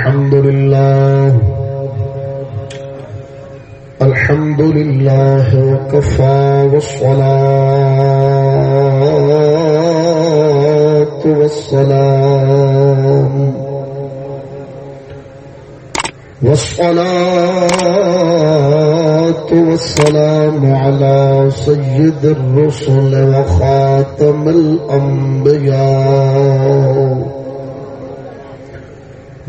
الحمد لله الحمد لله وكفى والصلاة والسلام والصلاة والسلام على سيد الرسل وخاتم الأنبياء.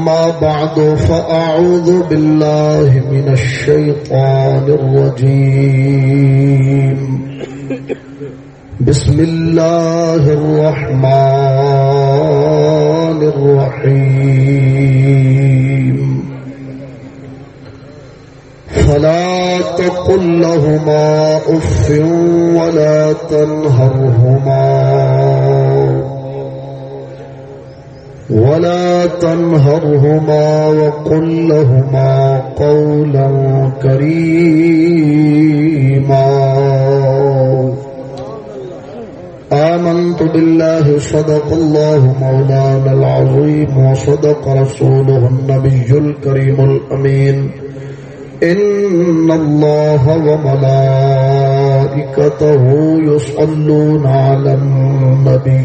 أما بعد فأعوذ بالله من الشيطان الرجيم. بسم الله الرحمن الرحيم. فلا تقل لهما أف ولا تنهرهما. ولا تنهرهما وقل لهما قولا كريما. آمنت بالله، صدق الله مولانا العظيم، وصدق رسوله النبي الكريم الأمين. إن الله وملائكته يصلون على النبي.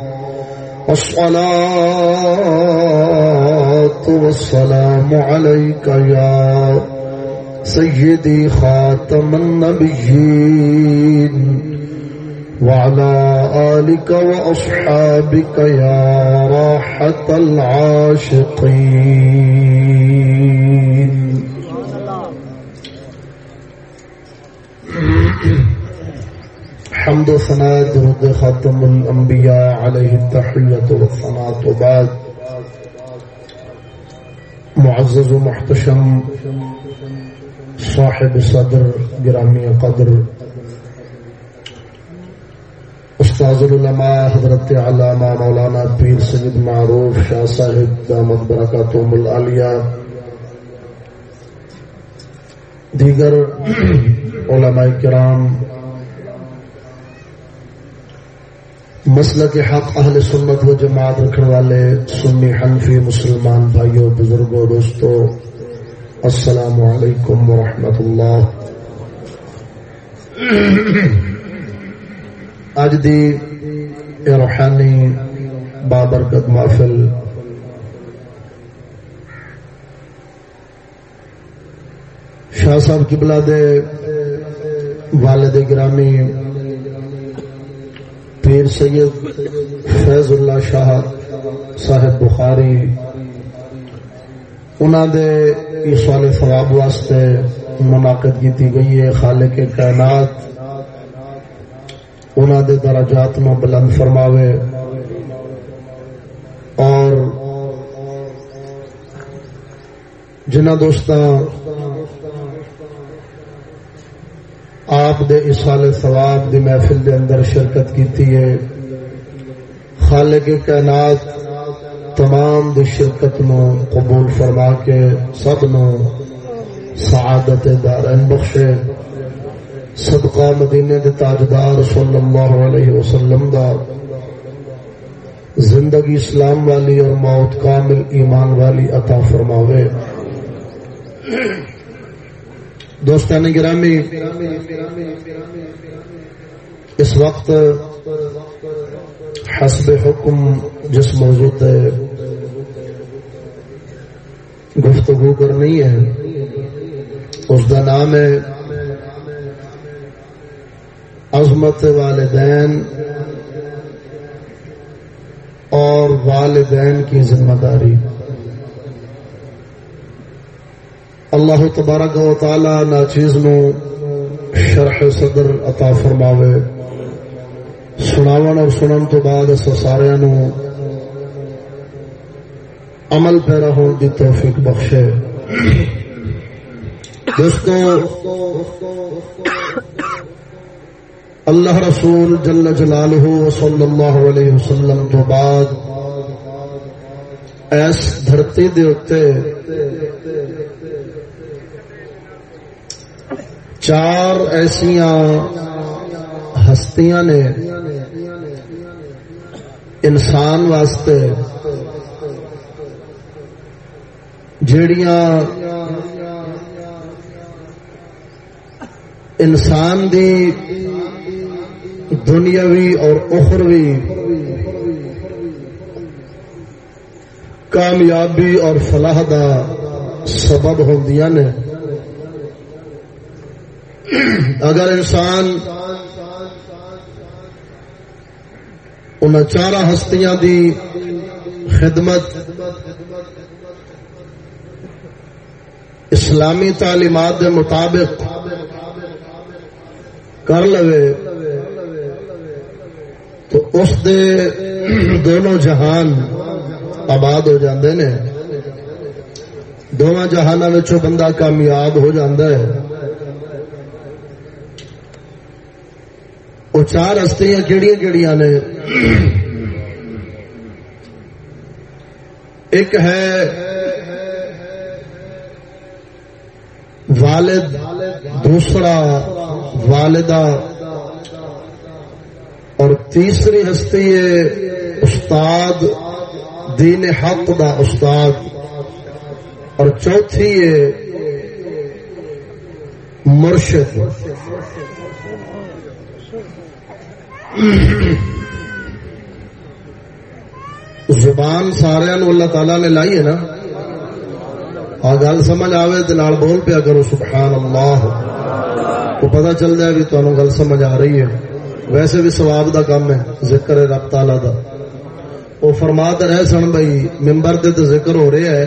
الصلاة والسلام عليك يا سيدي خاتم النبيين وعلى آلك وأصحابك يا راحة العاشقين. حمد و ثناء درود خاتم الانبیاء علیہ التحیت و ثناء و بعد معزز و محتشم صاحب صدر گرامی قدر. استاذ العلماء حضرت علامہ مولانا پیر سید معروف شاہ صاحب دامت برکاتهم العالیہ. دیگر علماء کرام مسئلہ کے حق اہل سنت و جماعت رکھنے والے سنی حنفی مسلمان بھائیوں بزرگوں دوستوں السلام علیکم ورحمۃ اللہ۔ اج دی روحانی بابرکت محفل شاہ صاحب قبلہ دے والد گرامی پیر سید، فیض اللہ شاہ، صاحب بخاری۔ انہوں دے سوال ثواب واسطے منعقد کی گئی ہے خالق کائنات۔ انہوں دے درجات نو بلند فرماوے۔ اور جنہ دوستاں آپ دے اسال ثواب دی محفل دے اندر شرکت کیتی ہے۔ خالق کائنات تمام دی شرکت نو قبول فرما کے سب نو سعادت دارین بخشے۔ صدقہ مدینے دے تاجدار صلی اللہ علیہ وسلم دا۔ زندگی اسلام والی اور موت کامل ایمان والی عطا فرماوے۔ دوستان گرامی، اس وقت حسب حکم جس موضوع تے گفتگو کرنی ہے، اس کا نام ہے عظمت والدین اور والدین کی ذمہ داری۔ اللہ تبارک و تعالی ناچیز نو شرح صدر عطا فرماوے۔ سناون اور سنن تو بعد اس سارے نو عمل پیرا ہون دی توفیق بخشے۔ دوستو، اللہ رسول جل جلالہ صلی اللہ علیہ وسلم تو بعد ایس دھرتی دے اتے چار ایسیاں ہستیاں نے انسان واسطے جڑیاں انسان دی دنیاوی اور اخروی کامیابی اور فلاح دا سبب ہوندیاں نے۔ اگر انسان ان چار ہستیاں دی خدمت، اسلامی تعلیمات کے مطابق کر لو تو اس دے دونوں جہان آباد ہو جاندے نے۔ دونوں جہانوں بندہ کامیاب ہو جاندہ ہے۔ وہ چار ہستیاں کہڑی کہڑی نے۔ ایک ہے والد دوسرا والدہ۔ اور تیسری ہستی ہے استاد، دین حق دا استاد۔ اور چوتھی ہے مرشد۔ زبان سارا اللہ تعالی نے لائی ہے نا اور گل سمجھ آئے تو بول پیا کرو سبحان اللہ کو پتا چل جائے بھی تمہیں گل سمجھ آ رہی ہے ویسے بھی سواب دا کام ہے ذکر ہے رب تالا دا وہ فرما تو رہے سن بھائی ممبر دے تو ذکر ہو رہا ہے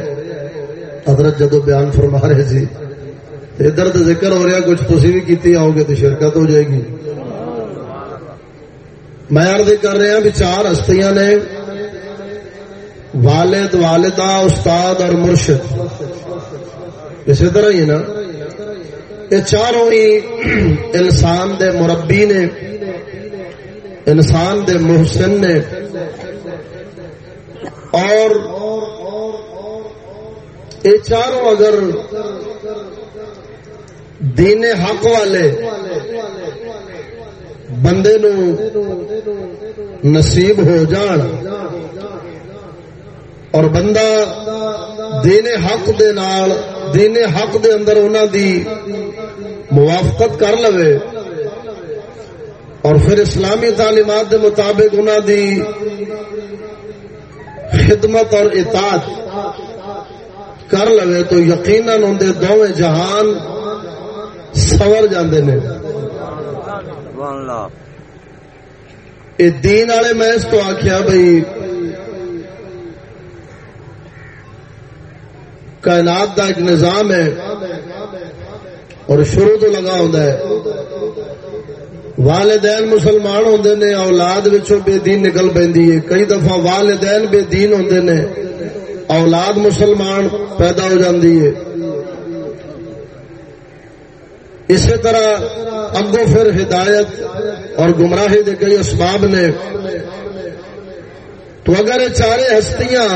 حضرت جدو بیان فرما رہے جی ادھر تو ذکر ہو رہا کچھ تھی بھی کی آؤ گے تو شرکت ہو جائے گی میں عرض کر رہا بھی چار ہستیاں نے والد، والدہ، استاد اور مرشد، اسی طرح ہی نا؟ یہ چاروں ہی انسان دے مربی نے، انسان دے محسن نے، اور یہ چاروں اگر دین حق والے بندے نو نصیب ہو جان اور بندہ دین حق دے نال دین حق دے اندر انہوں دی موافقت کر لو اور پھر اسلامی تعلیمات دے مطابق انہوں دی خدمت اور اطاعت کر لو تو یقیناً اندر دونوں جہان سور جاندے نے۔ دین والے میں اس کو آخیا بھائی کائنات کا ایک نظام ہے اور شروع تو لگا ہوتا ہے۔ والدین مسلمان ہوں نے، اولاد بے دین نکل پی کئی دفعہ والدین بے دین ہوں نے، اولاد مسلمان پیدا ہو جاتی ہے۔ اسی طرح اگو پھر ہدایت اور گمراہی کے کئی اسباب نے۔ تو اگر یہ چارے ہستیاں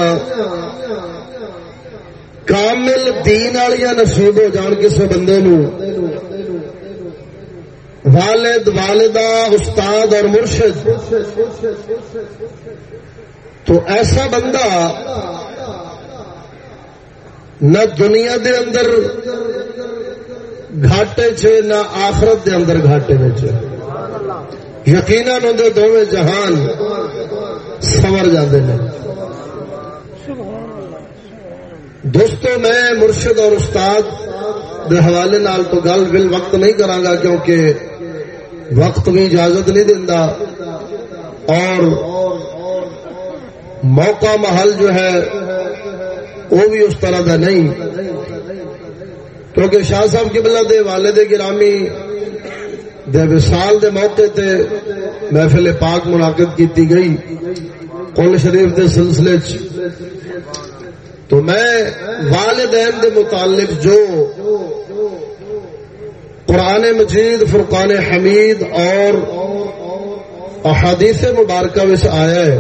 کامل دین والیاں نصیب ہو جان کسی بندے نو، والد، والدہ، استاد اور مرشد، تو ایسا بندہ نہ دنیا دے اندر گھاٹے چ نہ آخرت دے اندر گھاٹے میں یقیناً اندر دونوں جہان سور جاندے ہیں دوستو، میں مرشد اور استاد دے حوالے نال تو گل بل وقت نہیں کرا گا کیونکہ وقت بھی اجازت نہیں دینا اور موقع محل جو ہے، وہ بھی اس طرح کا نہیں۔ کیونکہ شاہ صاحب کی دے والد گرامی دے وسال دے موقع تے محفل پاک منعقد کیتی گئی کل شریف دے سلسلے تو میں والدین دے متعلق جو قرآن مجید، فرقان حمید اور احادیث مبارکہ میں آیا ہے،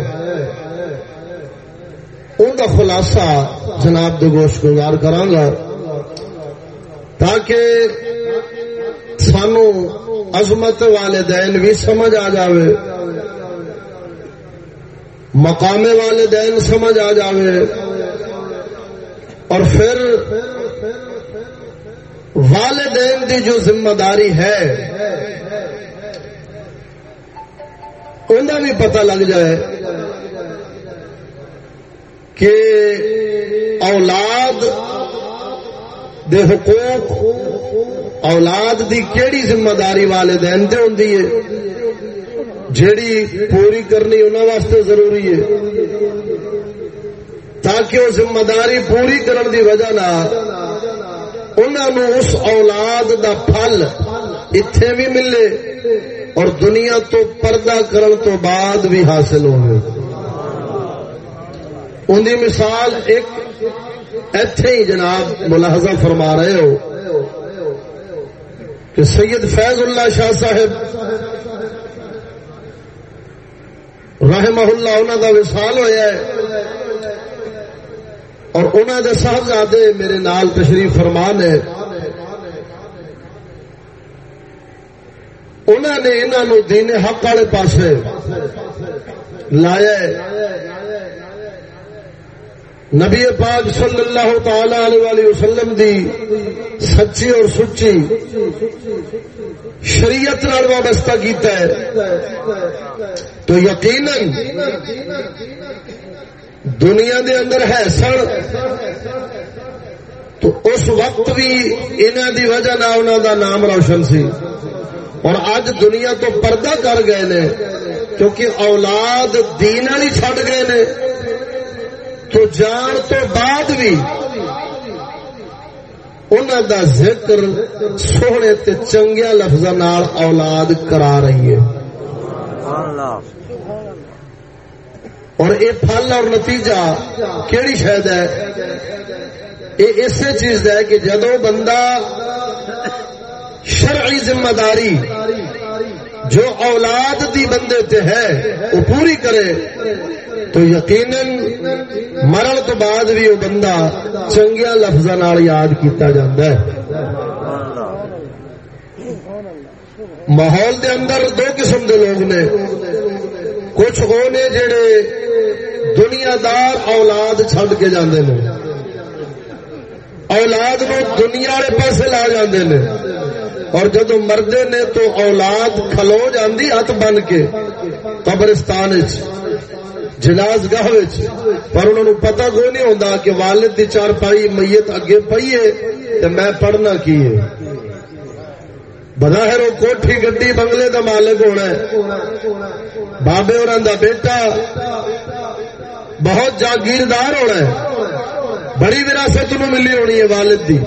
ان کا خلاصہ جناب دگوش گزار کرانگا تاکہ سانو عظمت والدین بھی سمجھ آ جاوے، مقام والدین سمجھ آ جاوے، اور پھر والدین کی جو ذمہ داری ہے انہیں بھی پتہ لگ جائے کہ اولاد دے حقوق اولاد دی کیڑی ذمہ داری والدین تے ہوندی ہے؟ جیڑی پوری کرنی انہوں واسطے ضروری ہے۔ تاکہ وہ ذمہ داری پوری کرن دی وجہ نہ انہوں اس اولاد دا پھل اتے بھی ملے اور دنیا تو پردہ کرن تو بعد بھی حاصل ہوئے۔ ان دی مثال ایک ایتھے ہی جناب ملاحظہ فرما رہے ہو کہ سید فیض اللہ شاہ صاحب رحمہ اللہ انہوں کا وسال ہوا ہے اور انہوں نے صاحبزادے میرے نال تشریف فرمان ہے انہوں نے انہوں دین حق والے پاسے لایا نبی پاک صلی اللہ تعالی علیہ وسلم دی سچی اور سچی شریعت نال وابستہ کیتا ہے۔ تو یقیناً دنیا دے اندر ہے سن۔ تو اس وقت بھی انہوں دی وجہ نہ انہوں دا نام روشن سی۔ اور اج دنیا تو پردہ کر گئے نے، کیونکہ اولاد دین والی چھڈ گئے نے۔ تو جان تو بعد بھی انہوں دا ذکر سونے تے چنگیا لفظ اولاد کرا رہی ہے۔ اور یہ پھل اور نتیجہ کیڑی شاید ہے؟ یہ اسی چیز ہے کہ جدو بندہ شرعی ذمہ داری جو اولاد دی بندے تے ہے وہ پوری کرے تو یقیناً مرن تو بعد بھی وہ بندہ چنگیا لفظ یاد کیتا جاتا ہے۔ ماحول دے اندر دو قسم دے لوگ نے۔ کچھ وہ نے جڑے دنیا دار اولاد چھڈ کے جاندے نے۔ اولاد نو دنیا والے پاسے لا جاندے نے۔ اور جدو مردے نے تو اولاد کھلو جاندی ہاتھ بن کے قبرستان جلاس گاہ جی۔ پر انہوں نے پتا کوئی نہیں ہوتا کہ والد کی چار پائی میت اگے پی ہے میں پڑھنا کی ہے۔ بظاہر وہ کوٹھی گڈی بنگلے کا مالک ہونا ہے۔ بابے اور بیٹا بہت جاگیردار ہونا ہے۔ بڑی وراثت ملی ہونی ہے والد دی۔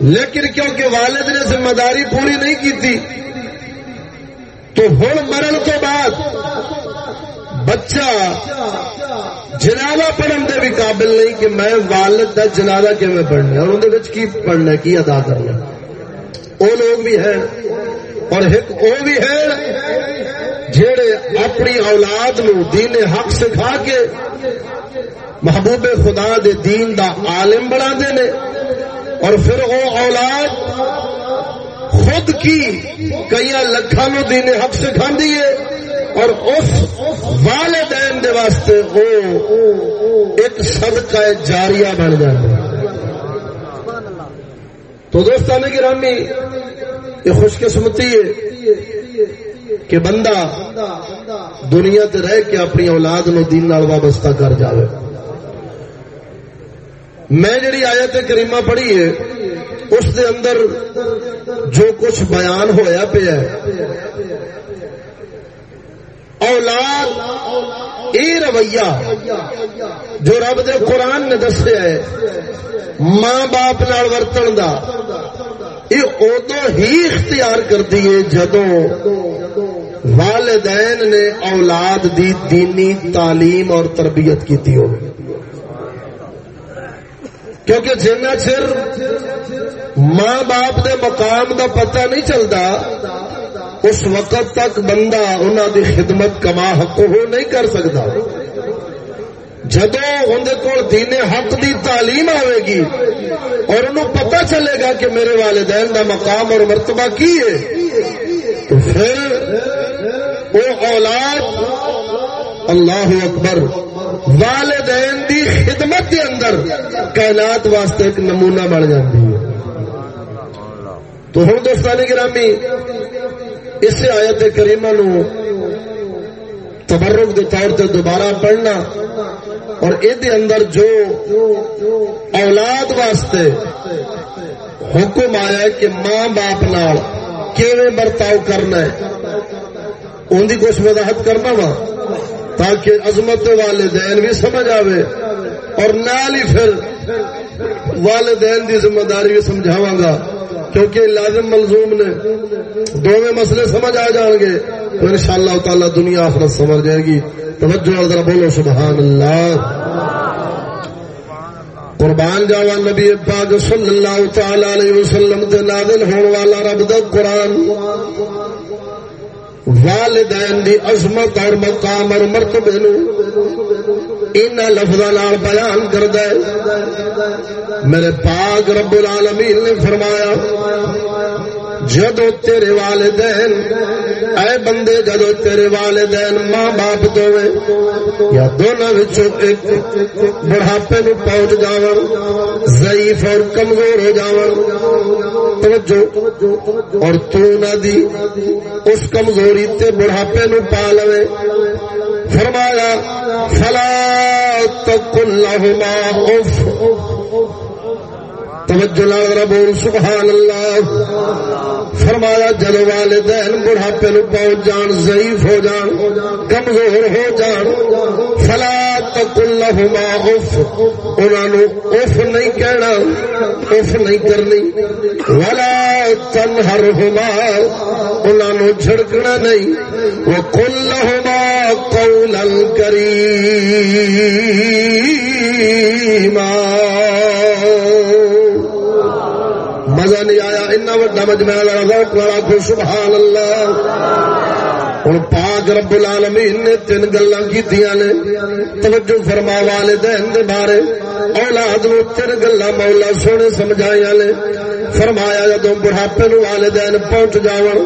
لیکن کیونکہ والد نے ذمہ داری پوری نہیں کی تھی تو ہوں مرن تو بعد بچہ جنازہ پڑھن دے بھی قابل نہیں کہ میں والد کا جنازہ کی پڑھنا اور اندر کی پڑھنا کی ادا کرنا وہ لوگ بھی ہیں اور ایک وہ بھی ہے جڑے اپنی اولاد نو دین حق سکھا کے محبوب خدا دے دین دا عالم بنا دے اور پھر وہ اولاد خود کی کئی لکھا نو دین حق سکھا دیے اور اس والدین دے واسطے وہ ایک صدقہ جاریہ بن جائے تو دوستان گرامی، یہ خوش قسمتی ہے کہ بندہ دنیا تے رہ کے اپنی اولاد نو دین نال وابستہ کر جاوے۔ میں جڑی آیت کریمہ پڑھی ہے، اس دے اندر جو کچھ بیان ہویا پیا ہے۔ اولاد یہ رویہ جو رب دے قرآن نے دسیا ہے، ماں باپ نال ورتن دا یہ ادو ہی اختیار کرتی ہے جدو والدین نے اولاد دی دینی تعلیم اور تربیت کی ہو کیونکہ جنا چر ماں باپ دے مقام دا پتہ نہیں چلتا اس وقت تک بندہ انہوں دی خدمت کما حق نہیں کر سکتا جدو اندر کول دین حق دی تعلیم آئے گی اور انہوں پتہ چلے گا کہ میرے والدین دا مقام اور مرتبہ کی ہے، تو پھر وہ اولاد اللہ اکبر والدین دی خدمت کے اندر کائنات واسطے ایک نمونہ بن جاتی ہے۔ تو ہوں دوستانی گرامی، اس آیت کریمہ نو تبرک کے طور سے دوبارہ پڑھنا اور یہ اندر جو اولاد واسطے حکم آیا کہ ماں باپ نال برتاؤ کرنا ہے ان کی کچھ وضاحت کرنا وا، تاکہ عظمت والدین بھی سمجھ آئے اور نال ہی پھر والدین کی ذمہ داری بھی سمجھاوا گا کیونکہ لازم ملزوم نے۔ دونوں مسئلے سمجھ آ جان گے، تو ان شاء اللہ تعالی دنیا آخرت سمجھ جائے گی۔ توجہ ذرا بولو، سبحان اللہ۔ قربان جاوا نبی پاک صلی اللہ تعالی علیہ وسلم تے نازل ہون والا رب دا قرآن۔ والدین دی عظمت اور مقام اور مرتبے نو لفظ بیان کر دے میرے پاک رب العالمین نے فرمایا، جدو تیرے والدین، اے بندے، جدو تیرے والدین ماں باپ دوے یا دونوں ایک بڑھاپے نو پہنچ جاون، ضعیف اور کمزور ہو جاون، توجہ، اور تو نہ دی اس کمزوری تے بڑھاپے نو پا لوے۔ فرمایا، فلا تکن اف توجہ لال بول سبحان اللہ فرمایا جل والدین بڑھاپے نو پہنچ جان، ضعیف ہو جان، کمزور ہو جان، فلا تکل لہما اف انہوں اف نہیں کہنا اف نہیں کرنی۔ ولا تنہرہما انہوں جھڑکنا نہیں۔ وقل لہما قولا کریما مزہ نہیں آیا، اتنا وا مجمع والا کو سبحان اللہ ہوں پاک رب العالمین نے تین گلا کی توجہ فرما والدین دے بارے۔ اولاد نو تین گلا مولا سونے سمجھایا نے۔ فرمایا جدو بڑھاپے نو والدین پہنچ جاؤ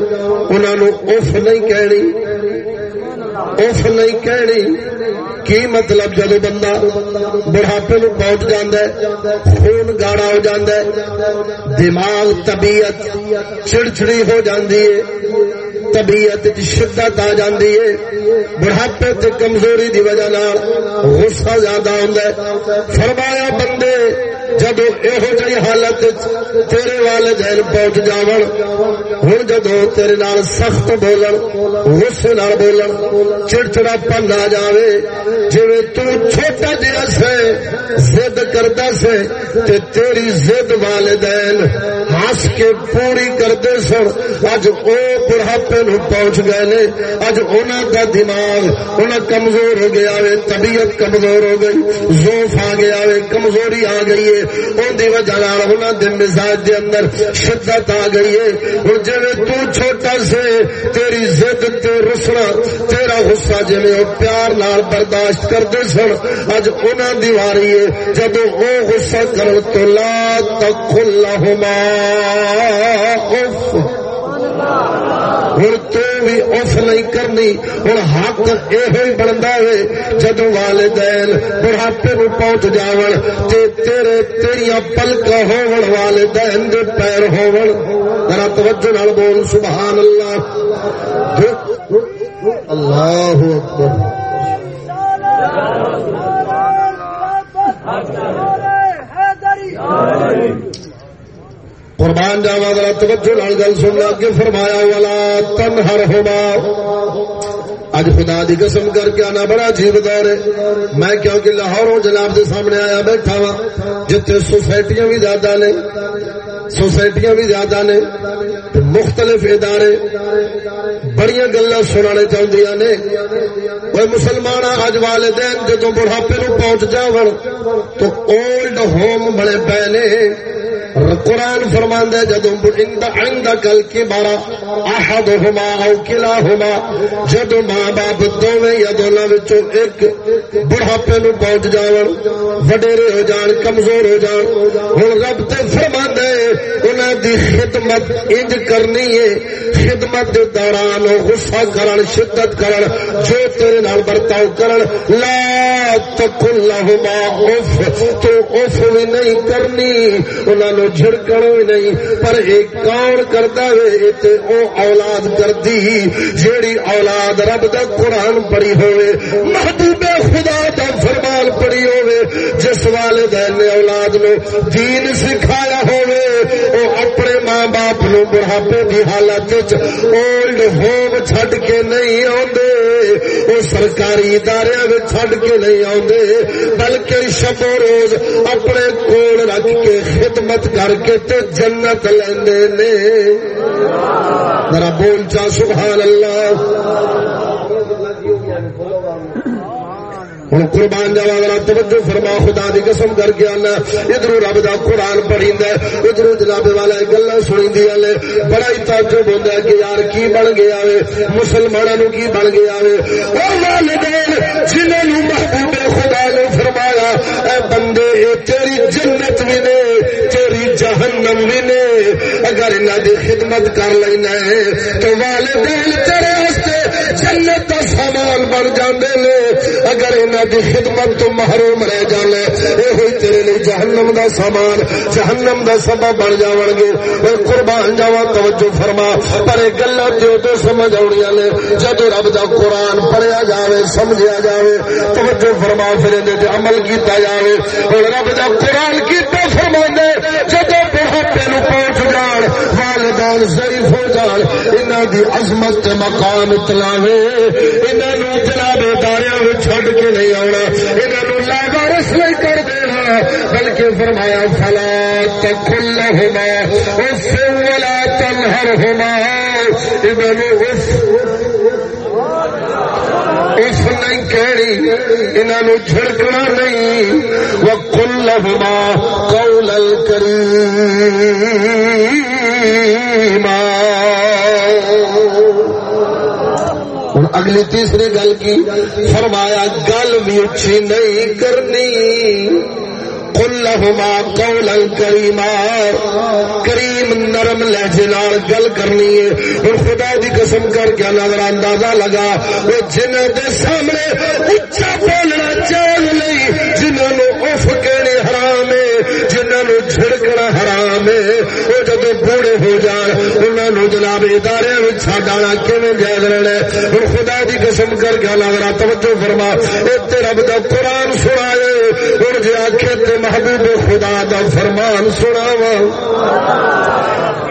انہوں اف نہیں کہنی۔ اف نہیں کہنی، کی مطلب جب بندہ بڑھاپے نو پہنچ جانا خون گاڑا ہو جاتا ہے، دماغ، طبیعت چڑچڑی ہو جاتی ہے، طبیعت شدت آ جاتی ہے، بڑھاپے تے کمزوری دی وجہ غصہ زیادہ ہوں فرمایا، بندے جب یہو جی حالت تیرے والدین پہنچ جاون ہوں جدو تیرے نال سخت بولن غصے نال بولن چڑچڑا پن آ جائے جی چھوٹا جہا سے زد کرتا سے تے تیری زد والدین ہس کے پوری کرتے سن اج وہ بڑھاپے نو پہنچ گئے نے اج انہوں کا دماغ انہیں کمزور ہو گیا ہے طبیعت کمزور ہو گئی زوف آ گیا ہے کمزوری آ گئی ہے ان کی وجہ انہوں مزاج کے اندر شدت آ گئی ہے۔ ہوں جی چھوٹا سے تیری زد تے رسنا، تیرا غصہ جی وہ پیار نال برداشت کرتے سن، اج انہوں دی واری ہے۔ جب وہ غصہ کرن تو لا تک لہما ہوں تو بھی اف نہیں کرنی ہوں حق یہ بنتا ہے جدو والدین بڑھاپے نو پہنچ جاون تے تیرے تیریا پلک ہون والدین دے پیر ہون ذرا توجہ نال بول سبحان اللہ اللہ اکبر قربان جاوا ذرا توجہ نال گل سن لگ کے فرمایا والا تن ہر ہوما اج خدا دی قسم کر کے آنا بڑا عجیب دور ہے۔ میں کیونکہ لاہوروں جناب دے سامنے آیا بیٹھا وا جتنے سوسائٹیاں بھی زیادہ نے۔ سوسائٹیاں بھی زیادہ نے۔ مختلف ادارے بڑی گلا سنا چاہدیا نے۔ وہ مسلمان اج والدین جدو بڑھاپے نو پہنچ جا تو اولڈ ہوم بڑے پے نے۔ قرآن فرماندہ جدو عند کل کے بارا احد ہما او کلا ہما جدو ماں باپ دوویں یا دونوں وچوں ایک بڑھاپے نو پہنچ جاون، وڈیرے ہو جان، کمزور ہو جان، ہن رب تے فرماندا ہے انہاں دی خدمت انج کرنی ہے، خدمت دے دوران غصہ کرن، شدت کرن، جو تیرے نال برتاؤ کرن، لا تقل لهما اف تو اف بھی نہیں کرنی، انہاں نو جھڑکن نہیں، پر ایک کون کرتا تے او اولاد کردی، جیڑی اولاد رب دا قرآن پڑھی ہوئے محبوب خدا دا فرمان پڑھی ہوئے، جس والدین نے اولاد نو دین سکھایا ہوئے، او اپنے ماں باپ نو بڑھاپے کی حالت اولڈ ہوم چھڈ کے نہیں آدھے وہ سرکاری ادارے چھڈ کے نہیں آدھے بلکہ شب و روز اپنے کول رکھ کے خدمت کر کے تے جنت لیندے نے۔ ذرا بول چا، سبحان اللہ۔ ہوں قربان جاوا ذرا توجہ فرما، خدا دی قسم کر کے آنا۔ ادھر رب دا قرآن پڑھی ادھر جناب والا گلا سنی نے بڑا ہی تعجب ہوتا ہے کہ یار کی بن گیا وے مسلمانوں کی بن گیا وے۔ والدین جنہوں محبوب خدا نے فرمایا، اے بندے، اے تیری جنت بھی نے۔ جہنم بھی نے اگر انہوں دی خدمت کر لینا ہے، تو والدین تیرے جنت کا سامان بن جاندے نے۔ اگر انہوں دی خدمت تو محروم رہ جانے یہ ہوئی تیرے لیے جہنم دا سامان، جہنم دا سبب بن جاون گے۔ اور قربان جاوا توجہ فرما۔ پر یہ گلا تو سمجھ آنی نے جب رب دا قرآن پڑھیا جاوے سمجھا جاوے، توجہ فرما پھر عمل کیتا جاوے۔ اور رب دا قرآن کیتا فرما دے جب بڑھاپے نو پہنچ جان والدین ضعیف ہو جان انہوں دی عظمت مقام تلاوے انہوں جناب داریا چھڈ کے نہیں آنا انہوں لاگا رسوئی کر دینا، بلکہ فرمایا، فلا تکل ہونا اس ولا تنہر ہونا انہوں اس اس نہیں انہوں جھڑکنا نہیں۔ وہ کل ہما کول ہوں اگلی تیسری گل کی، فرمایا، گل بھی اچھی نہیں کرنی۔ لہما قولا کریما کریم نرم لہجے نال گل کرنی ہے. اور خدا دی قسم کر کے نظر اندازہ لگا، وہ جنہ دے سامنے اچھا بولنا چاہ نہیں جنہوں نے اف کہنے حرام ہے جنہوں نے جھڑکنا حرام ہے۔ وہ جب بوڑھے ہو جان انہوں جناب ادارے چڈانا چھڈ کیون جائز رہنا اور خدا کی قسم کر کے لگنا توجہ فرما۔ اتنے رب کا قرآن سنا ہے اور جی آخر محبوب خدا دا فرمان سنا وا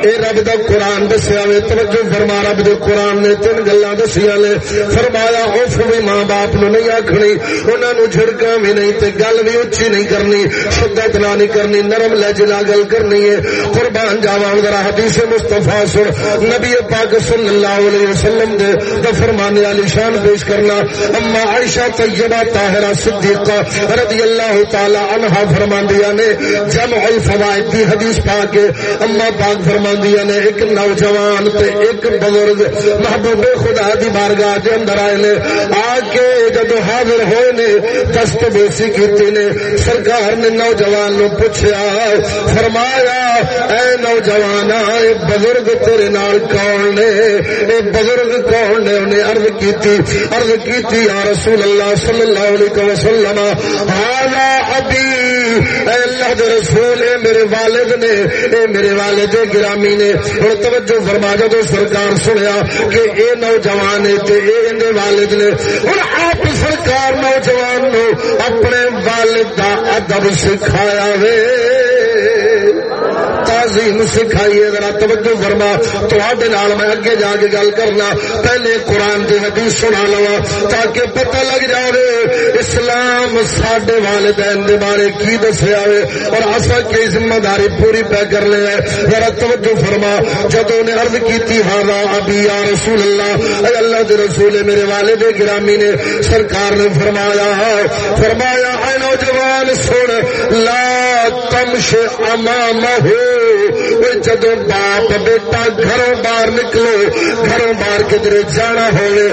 اے رب دا قرآن دسیا وے، توجہ فرما، رب دے قرآن نے تین گلا دسیا نے۔ فرمایا اف بھی ماں باپ نو نہیں آخنی انہوں نے جھڑکا بھی نہیں تے گل بھی اچھی نہیں کرنی، شدت نہ نہیں کرنی، نرم لہجلا گل کرنی ہے۔ قربان جاوان، ذرا حدیث مصطفیٰ سن۔ نبی پاک صلی اللہ علیہ وسلم دے دا فرمانے علی شان پیش کرنا۔ اما عائشہ طیبہ طاہرہ صدیقہ رضی اللہ تعالی عنہ فرمان دیا نے، جمع الفوائد دی حدیث پاک اما پاک فرمان دیا نے ایک نوجوان تے ایک بزرگ محبوب خدا دی بارگاہ دے اندر آئے نے، آ کے جب حاضر ہوئے نے دست بیسی کیتی نے، سرکار نے نوجوان نو پوچھا فرمایا، اے نوجوان، اے بزرگ تیرے نال کون نے؟ اے بزرگ کون نے؟ انہیں عرض کیتی عرض کیتی، یا رسول اللہ صلی اللہ علیہ وسلم ہالا ابھی اے اللہ دے رسول، اے میرے والد نے، اے میرے والد گرامی نے اور توجہ فرما جدو سرکار سنیا کہ اے نوجوان اے والد نے اور آپ سرکار نوجوان نو اپنے والد کا ادب سکھایا وے۔ تعظیم سکھائیے ذرا توجہ فرما، تواڈے نال میں اگے جا کے گل کرنا۔ پہلے قرآن دی حدیث سنا لوا تاکہ پتہ لگ جائے اسلام ساڈے والدین دے بارے کی دسیا ہے اور اصل کی ذمہ داری پوری پہ کر لے ذرا توجہ فرما، جدوں نے عرض کیتی ہاں ابھی یا رسول اللہ اے اللہ دے رسول، میرے والد گرامی نے سرکار نے فرمایا فرمایا، اے نوجوان، سن، لا تمش امام ہو جدو باپ بیٹا گھروں باہر نکلو گھروں باہر کدھر جانا ہوئے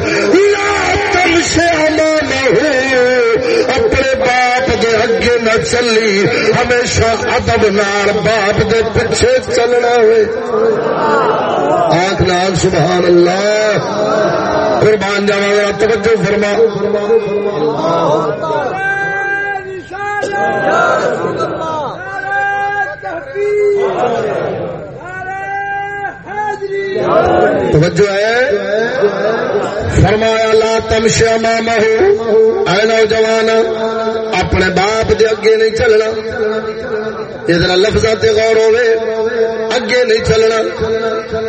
ہو اپنے باپ دے اگے نہ چلی ہمیشہ ادب نال باپ دے پیچھے چلنا ہوئے آنکھ نال سبحان اللہ قربان جاوا توجہ فرما توجہ ہے؟ فرمایا، لا تمش ماما اے نوجوان، اپنے باپ دے اگے نہیں چلنا۔ یہ لفظ غور ہوئے اگے نہیں چلنا۔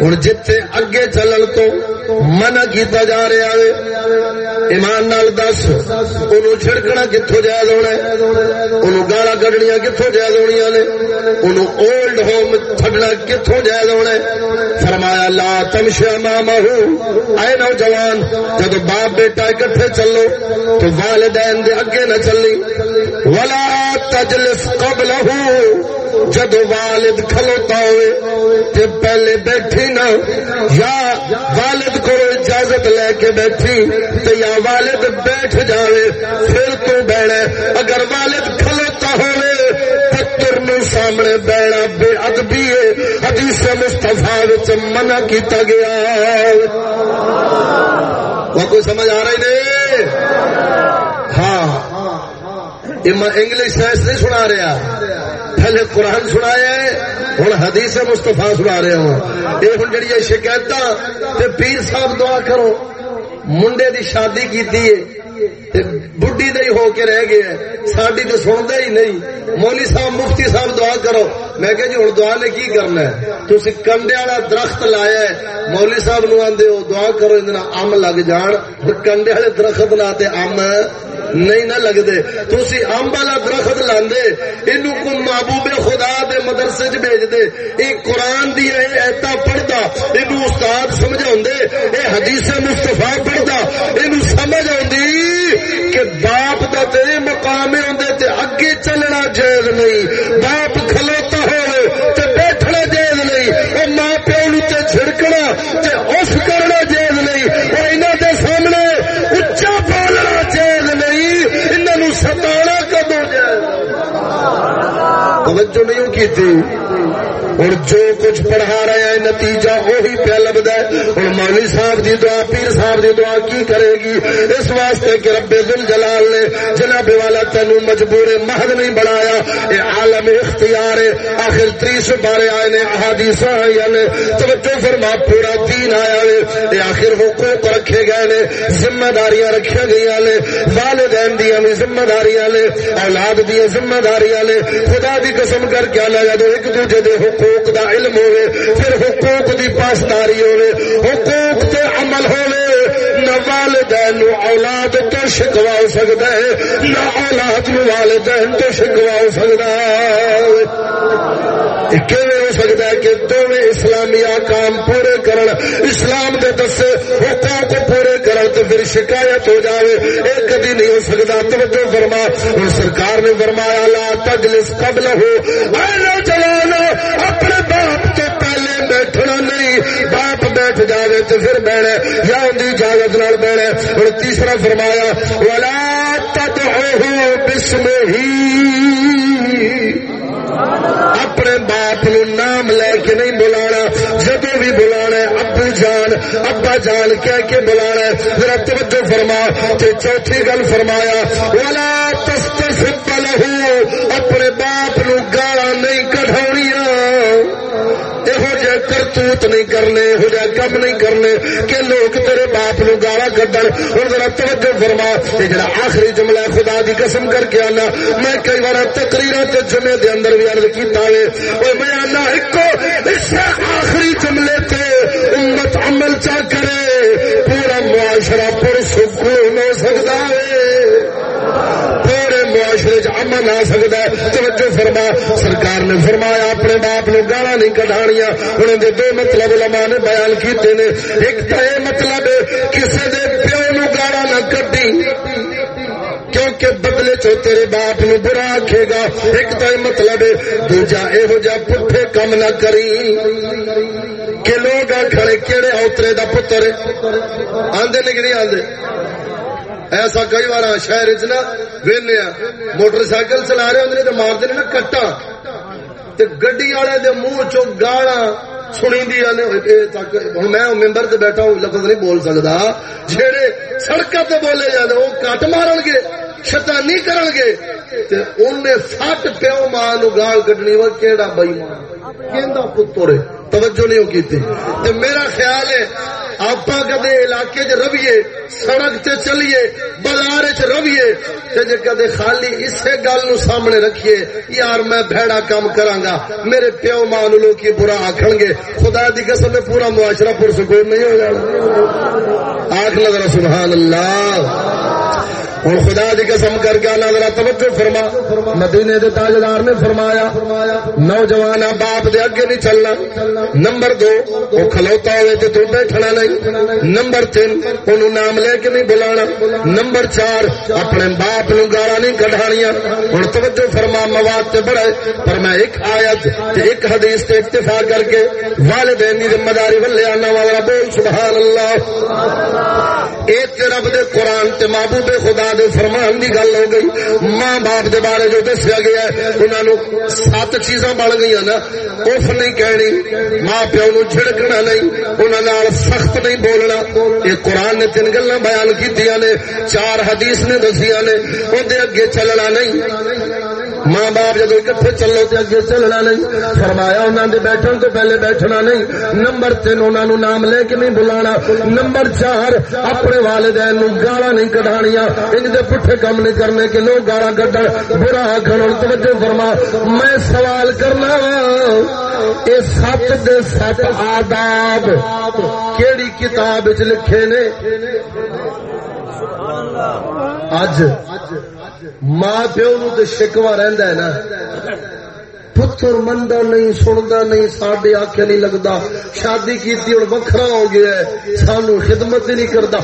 ہوں جتھے اگے چلن تو منع کیتا جا رہا ہے۔ ایمان نال دس ان چھڑکنا کتوں جائز ہونا ان گالا کڈنیا کتوں جائز ہونی نے؟ ان اولڈ ہوم چڈنا کتوں جائز ہونا فرمایا، لا تمشا ماما اے نوجوان جب باپ بیٹا اکٹھے چلو، تو والدین دے اگے نہ چلی۔ ولا تجلس قبل جد والد کھلوتا ہوئے پہلے بیٹھی نا یا والد کو اجازت لے کے بیٹھی، تو یا والد بیٹھ جائے پھر تو بہنا اگر والد کھلوتا ہوئے پتر نو سامنے بہنا بے ادبی ہے۔ حدیث مستفا منع کیتا گیا۔ وہ کوئی سمجھ آ رہی نہیں؟ ہاں۔ انگلش سائنس نہیں سنا رہا۔ پہلے قرآن سنایا ہے ہوں حدیث مستفا سنا رہے ہوں یہ ہوں جہیا شکایت پیر صاحب دعا کرو، منڈے دی شادی کی بڈی دے ہو کے رہ گئے ساری تو سنتا ہی نہیں مولی صاحب مفتی صاحب دعا کرو میں کہ جی ہوں دعا نے کی کرنا ہے تھی کنڈے والا درخت لایا ہے مولی صاحب نو آدھے ہو دعا کرو ام لگ جان کنڈے والے درخت لا ام نہیں نہ لگتے تھی امب والا درخت لاندے اینو کو محبوب خدا دے مدرسے چ بھیج دے یہ قرآن دی ایتا پڑھتا یہ استاد سمجھا یہ حدیث مستفا پڑھتا یہ سمجھ آئی کہ باپ کا تیرے مقام آدھے تے اگے چلنا جائز نہیں۔ باپ کھلوتا ہو بیٹھنا جائز نہیں۔ وہ ماں پیو نو چھڑکنا اس کرنا جائز نہیں۔ اور انہوں دے سامنے اچا بولنا جائز نہیں۔ انہوں ستانا کدو جائز؟ توجہ نہیں کی ہوں جو کچھ پڑھا رہے ہیں، نتیجہ وہی پہ لبدا ہے۔ ہوں مولوی صاحب دی دعا، پیر صاحب دی دعا کی کرے گی؟ اس واسطے کہ رب ذل جلال نے جناب والا تینو مجبور مہد نہیں بنایا۔ یہ عالم اختیار ہے۔ آخر تریس بارے آئے نے احادیث آئی نے توجہ فرما، پورا دین آیا ہے۔ یہ آخر حقوق رکھے گئے نے ذمہ داریاں رکھے گئی نے۔ والدین دیا بھی ذمہ داریاں نے اولاد دیا ذمہ داریاں نے خدا دی قسم کر کے لگا دو ایک دوجے دے حقوق حقوق دا علم ہوئے، پھر حقوق دی پاسداری ہوئے، حقوق تے عمل ہوئے۔ نہ والدین اولاد تو شکوا سکتا ہے، نہ اولاد والدین تو شکوا سکتا ہے۔ ہو سکتا ہے کہ دونوں اسلامی کام پورے کرن؟ اسلام دے دسے حقوق پورے کرن تو پھر شکایت ہو جائے یہ کدی نہیں ہو سکتا۔ توجہ فرما اور سرکار نے فرمایا، لا تجلس قبل ہو۔ اے چلانا اپنے باپ تو پہلے بیٹھنا نہیں۔ باپ بیٹھ جائے تو پھر بہنا یا ان کی اجازت نال بہنا اور تیسرا فرمایا، ولا تدعوه بسم اپنے باپ نو نام لے کے نہیں بلا جب بھی بلا ابو جان، ابا جان کہہ کے بلا میرا توجہ فرما، تے چوتھی گل فرمایا والا تس کرتوت نہیں کرنے یہو جہ کم نہیں کرنے کہ لوگ تیرے باپ نو گالا کڈن ہوں ذرا توجہ فرما جڑا آخری جملہ خدا دی قسم کر کے آنا میں کئی بار تقریر جمعے دے اندر بھی عرض کیتا ہے میں آنا ایک آخری جملے تے امت عمل چا کرے پورا معاشرہ پر سکون معاشرے چ امن آ سکتا ہے۔ توجہ فرما۔ سرکار نے فرمایا، اپنے باپ نو گالا نہیں کٹانیا ہوں دو مطلب لما نے بیان کیتے نے۔ ایک تو یہ مطلب کسی دے پیو نو گالا نہ کٹی کیونکہ بدلے چو تیرے باپ نو برا آکھے گا۔ ایک تو مطلب دوجا یہو جا پٹھے کم نہ کری۔ کہ لوگ کھڑے کہڑے اوترے دا پتر آندے نہیں کہ آندے؟ ایسا کئی بار شہر چ موٹر سائیکل چلا رہے ہوں تو مارتے نا کٹا گڈی والے دے منہ چو گالا سنی ہوں میں ممبر بیٹھا ہوں، لفظ نہیں بول سکتا جہے سڑک تے بولے جانے وہ کٹ مارن گے۔ شتانی کرن گے انہیں سٹ پیو ماں نو گال کڈنی کٹنی وہ کہڑا بئی ماں پتر توجہ نہیں کی میرا خیال ہے آپ کدے علاقے چ رویے سڑک تے چلیے، بازار چ رویے جی کدے خالی اسے گل نو سامنے رکھیے، یار میں بھڑا کام کرانگا۔ میرے پیو ماں لوگ برا آخر گے۔ خدا دی قسم میں پورا معاشرہ پرسکون نہیں ہو جانا۔ آخ نظر سبحان اللہ۔ ہوں خدا دی قسم کر کے آنا ذرا توجہ فرما مدینے دے تاجدار نے فرمایا نوجوان باپ دے اگے نہیں چلنا نمبر دو وہ کھلوتا ہوئے تو تو بیٹھنا نہیں نمبر تین انہوں نام لے کے نہیں بلانا نمبر چار اپنے باپ نو گالا نہیں کٹانیا ہوں توجہ فرما مواد تے بڑے پر میں ایک آیت تے ایک حدیث تے اکتفا کر کے والدین کی ذمہ داری ولے آنا والا بول سبحان اللہ ایک رب دے قرآن تے محبوب خدا دے فرمان دی گل ہو گئی۔ ماں باپ دے بارے جو دسیا گیا ہے انہوں نے سات چیزاں بڑھ گئی نا۔ اف نہیں کہنی، ماں پیو نو جھڑکنا نہیں انہوں نے سخت نہیں بولنا۔ یہ قرآن نے تین گلا بیان کی نے، چار حدیث نے دسیا نے اندر اگے چلنا نہیں۔ ماں باپ جب اکٹھے چلو تو اگے چلنا نہیں، فرمایا انہوں نے بیٹھن تو پہلے بیٹھنا نہیں۔ نمبر تین انہوں نے نام لے کے نہیں بلانا۔ نمبر چار، اپنے والدین نو گالا نہیں کٹانیا ان دے پٹھے کم نہیں کرنے کے لوگ گالا کٹن برا آخر توجہ فرما۔ میں سوال کرنا یہ سات دے سات آداب کیڑی کتاب لکھے نے؟ اج ماں پیو نو تو شکوا رہندا ہے نا۔ پتر منڈا نہیں سنتا نہیں، ساڈے آخیا نہیں لگتا شادی کی ہوں وکھرا ہو گیا ہے۔ سانو خدمت نہیں کرتا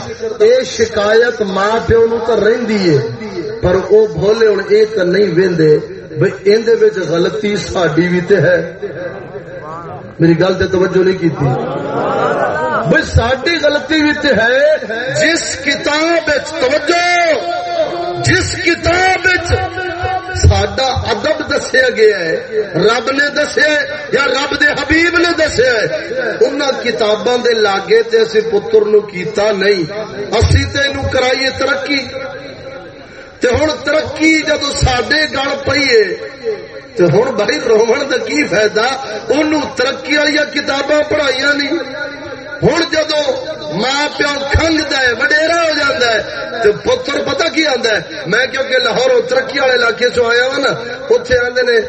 یہ شکایت ماں پیو نو تو رہی ہے۔ پر وہ بولے ہوں یہ تو نہیں وہدے بھائی اندر غلطی ساڈی بھی تے ہے۔ میری گل تے توجہ نہیں کی بھائی ساری غلطی بھی تے ہے۔ جس کتاب وچ توجہ! جس کتاب سڈا ادب دسیا گیا ہے، رب نے دسیا یا رب دے حبیب نے دسیا ہے ان کتاباں دے لاگے تے اسی پتر نو کیتا نہیں۔ اسی تے نو کرائیے ترقی۔ تے ہن ترقی جدو ساڈے گل پئیے تے ہن بھائی رومن دا کی فائدہ؟ اونوں ترقی والی کتاباں پڑھائیاں نہیں۔ ہوں جدو ماں پیو کنگ وڈیرا ہو جاتا ہے تو پتر پتا کی آتا ہے میں کیونکہ لاہور ترقی والے علاقے چ آیا وا نا اتنے آدھے نے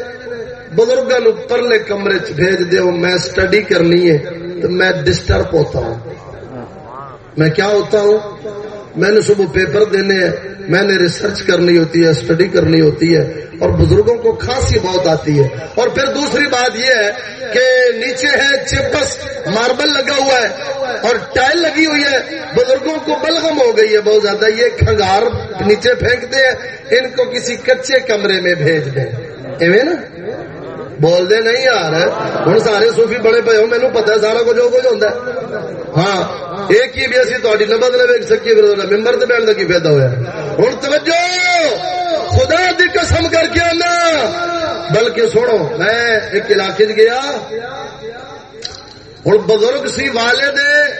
بزرگوں پرلے کمرے چ بھیج دو میں اسٹڈی کرنی ہے تو میں ڈسٹرب ہوتا ہوں میں کیا ہوتا ہوں میں نے صبح پیپر دینے ہیں میں نے ریسرچ کرنی ہوتی ہے اسٹڈی کرنی ہوتی ہے اور بزرگوں کو کھانسی بہت آتی ہے۔ اور پھر دوسری بات یہ ہے کہ نیچے ہے چپس ماربل لگا ہوا ہے اور ٹائل لگی ہوئی ہے۔ بزرگوں کو بلغم ہو گئی ہے بہت زیادہ۔ یہ کھنگار نیچے پھینکتے ہیں، ان کو کسی کچے کمرے میں بھیج دیں۔ ایویں نا؟ بول دے نہیں یار۔ ہوں سارے سوفی بڑے پے ہو، مینو پتا سارا کچھ کچھ ہوتا ہے۔ ہاں ایک ہی بھی اسی تاری نبد نہ ویک سکیے ممبر سے بیٹھنے کا کی فائدہ ہوا ہوں توجہ! خدا دی قسم کر کے آنا۔ بلکہ سنو میں ایک علاقے گیا۔ ہوں بزرگ سی والے دے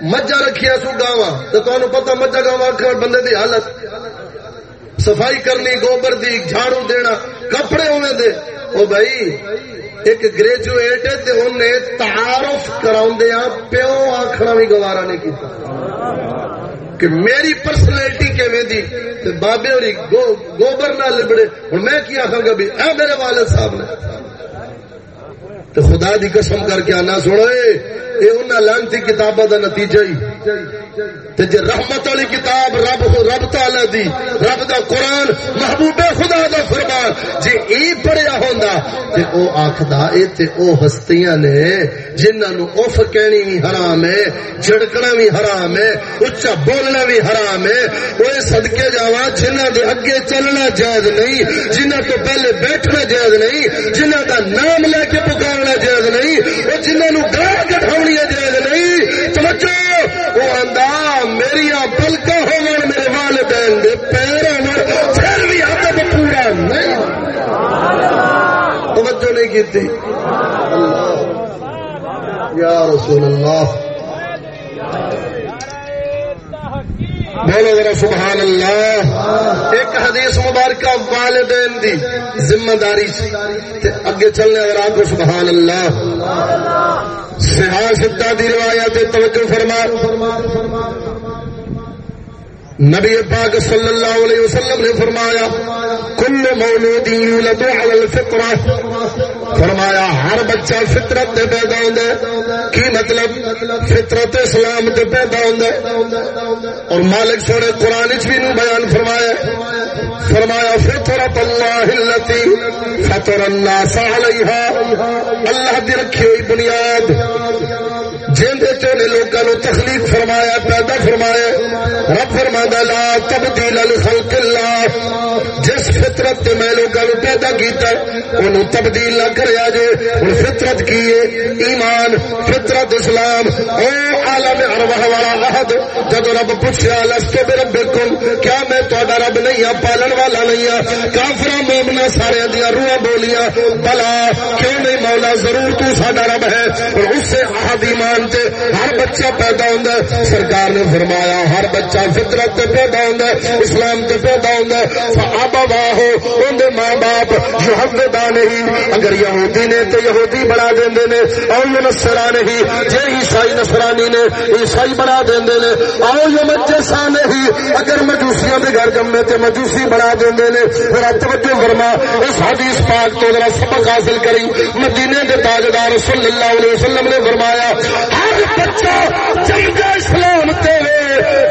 مجھا رکھیا سو گاواں۔ تو تمہیں پتا مجھا گاواں آخر بندے دی حالت۔ صفائی کرنی، گوبر دی، جھاڑو دینا، کپڑے ہونے دے۔ او بھائی، ایک گریجویٹ ہے تے انہیں تعارف کراؤ پیو آخنا بھی گوارا نہیں کیتا۔ کہ میری پرسنالٹی کیویں دی؟ تے بابے اور گوبر نہ لبڑے۔ ہوں میں کیا کہاں گا بھی، اے میرے والد صاحب نے۔ تو خدا دی قسم کر کے آنا سنو یہ انہوں لانتی کتابوں کا نتیجہ ہی۔ تے جے رحمت والی کتاب رب رب تعالی دی، رب دا قرآن، محبوب خدا دا فرمان۔ جے ای پڑھیا ہوندا، تے او آکھدا، اے تے او ہستیاں نے، جنہاں نو اف کہنی بھی حرام ہے، جھڑکنا بھی حرام ہے اچا بولنا بھی حرام ہے۔ وہ صدقے جاوا جنہاں دے اگے چلنا جائز نہیں، جنہاں تو پہلے بیٹھنا جائز نہیں، جنہاں دا نام لے کے پکارنا جائز نہیں وہ جنہوں نو گاہ کٹھاونی جائز نہیں توجہ وہ آدھا میری پلکا ہو میرے والدین دے پیر پھر بھی ادب پورا نہیں توجہ نہیں کی یا رسول اللہ بولو ذرا سبحان اللہ۔ ایک حدیث مبارکہ والدین دی ذمہ داری تے اگے چلنے اگر آپ کو سبحان اللہ۔ سہا ستا دی روایت توجہ فرما۔ نبی پاک صلی اللہ علیہ وسلم نے فرمایا کل مولود یولد علی الفطرہ فرمایا، ہر بچہ فطرت دے پیدا ہوندا ہے۔ کی مطلب؟ فطرت اسلام دے پیدا ہوندا ہے۔ اور مالک سونے قران وچ بھی نو بیان فرمایا فرمایا، فطرت اللہ التي فطر الناس علیہا۔ اللہ دی رکھی ہوئی بنیاد۔ جیندے چونے لوگوں تخلیق فرمایا، پیدا فرمایا، رب فرما لا تبدیل الخلق اللہ۔ جس فطرت تے میں لوگوں پیدا کیتا انہوں تبدیل نہ کریا جے۔ ان فطرت کی ایمان، فطرت اسلام۔ او عالم ارواح والا جب رب پوچھا لستو بے ربکم، کیا میں تہاڈا رب نہیں ہاں پالن والا نہیں ہاں؟ کافر مومنا سارے دیا روح بولیاں، بلا، کیوں نہیں مولا، ضرور تو ساڈا رب ہے۔ اور اس سے احد ایمان تے ہر بچہ پیدا ہوتا ہے۔ سرکار نے فرمایا، ہر بچہ فطرت تے پیدا ہوتا ہے، اسلام تے پیدا ہوتا ہے۔ صحابہ واہو ان دے ماں باپ محبدہ نہیں اگر یہودی نے تو یہودی بنا دیندے نے اور یہ نصرا نہیں جے عیسائی نصرانی نے، عیسائی بنا دیندے نے۔ آؤ یہ مجسا نہیں اگر مجوسیاں دے گھر جمے تے مجوسی بنا دیندے نے، ذرا توجہ فرما۔ اس حدیث پاک تو ذرا سبق حاصل کری۔ مدینے دے تاجدار صلی اللہ علیہ وسلم نے فرمایا ہر بچہ چمجا اسلام تے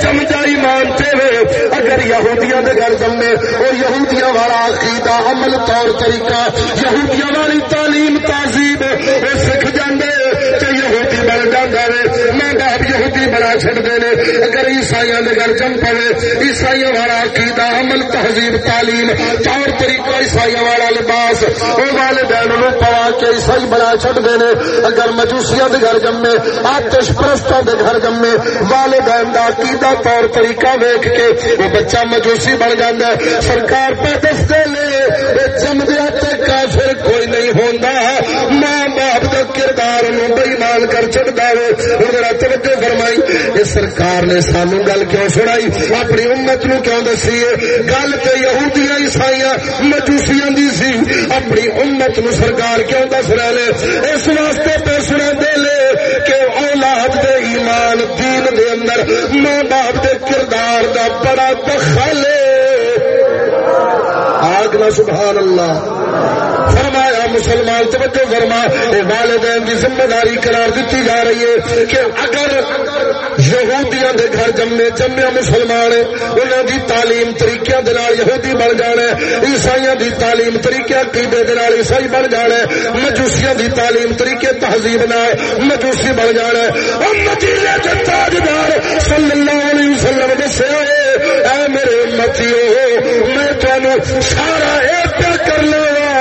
چمجا ایمان تے اگر یہودیاں دے گھر جمے اور یہودیاں والا عقیدہ عمل طور طریقہ، یہودیاں والی تعلیم تہذیب سکھ جاندے بنا چھڑدے نے اگر عیسائیاں دے گھر جم پے عیسائیاں والا عقیدہ، عمل، تہذیب، تعلیم طور طریقہ عیسائیاں والا لباس او والدین نو پوا کے عیسائی بنا چھڑدے نے اگر مجوسیاں دے گھر جمے، آتش پرستوں دے گھر جمے، والدین دا عقیدہ طور طریقہ ویکھ کے وہ بچہ مجوسی بن جاندا ہے۔ سرکار پہ دس دے لے جمدیا کافر کوئی نہیں ہوندا۔ ماں باپ دا کردار نو بے کر چڑھدا ہے۔ ذرا توجہ فرمائی یہ سرکار نے سانو گل کیوں سنائی؟ اپنی امت نو کیوں دسی ہے گل تے یہودیاں عیسائیاں مجوسیاں دی سی۔ اپنی امت نو سرکار کیوں دس رہے نے اس واسطے پہ سنا دے لے کہ اولاد دے ایمان، دین دے اندر ماں باپ دے کردار دا بڑا دخل ہے۔ نہ سبحان اللہ۔ فرمایا، مسلمان، توجہ فرما والدین کی ذمہ داری قرار دیتی جا رہی ہے کہ اگر یہودیاں دے گھر جمے، جمیا مسلمان انہوں دی تعلیم طریقے یہودی بن جانا عیسائیاں دی تعلیم طریقے عقیدے عیسائی بن جانا مجوسیاں دی تعلیم طریقے تہذیب نال مجوسی بن جانا اور مدینے کے تاجدار صلی اللہ علیہ وسلم دسے اے میرے امتیو میں سارا ایک کر لے لوں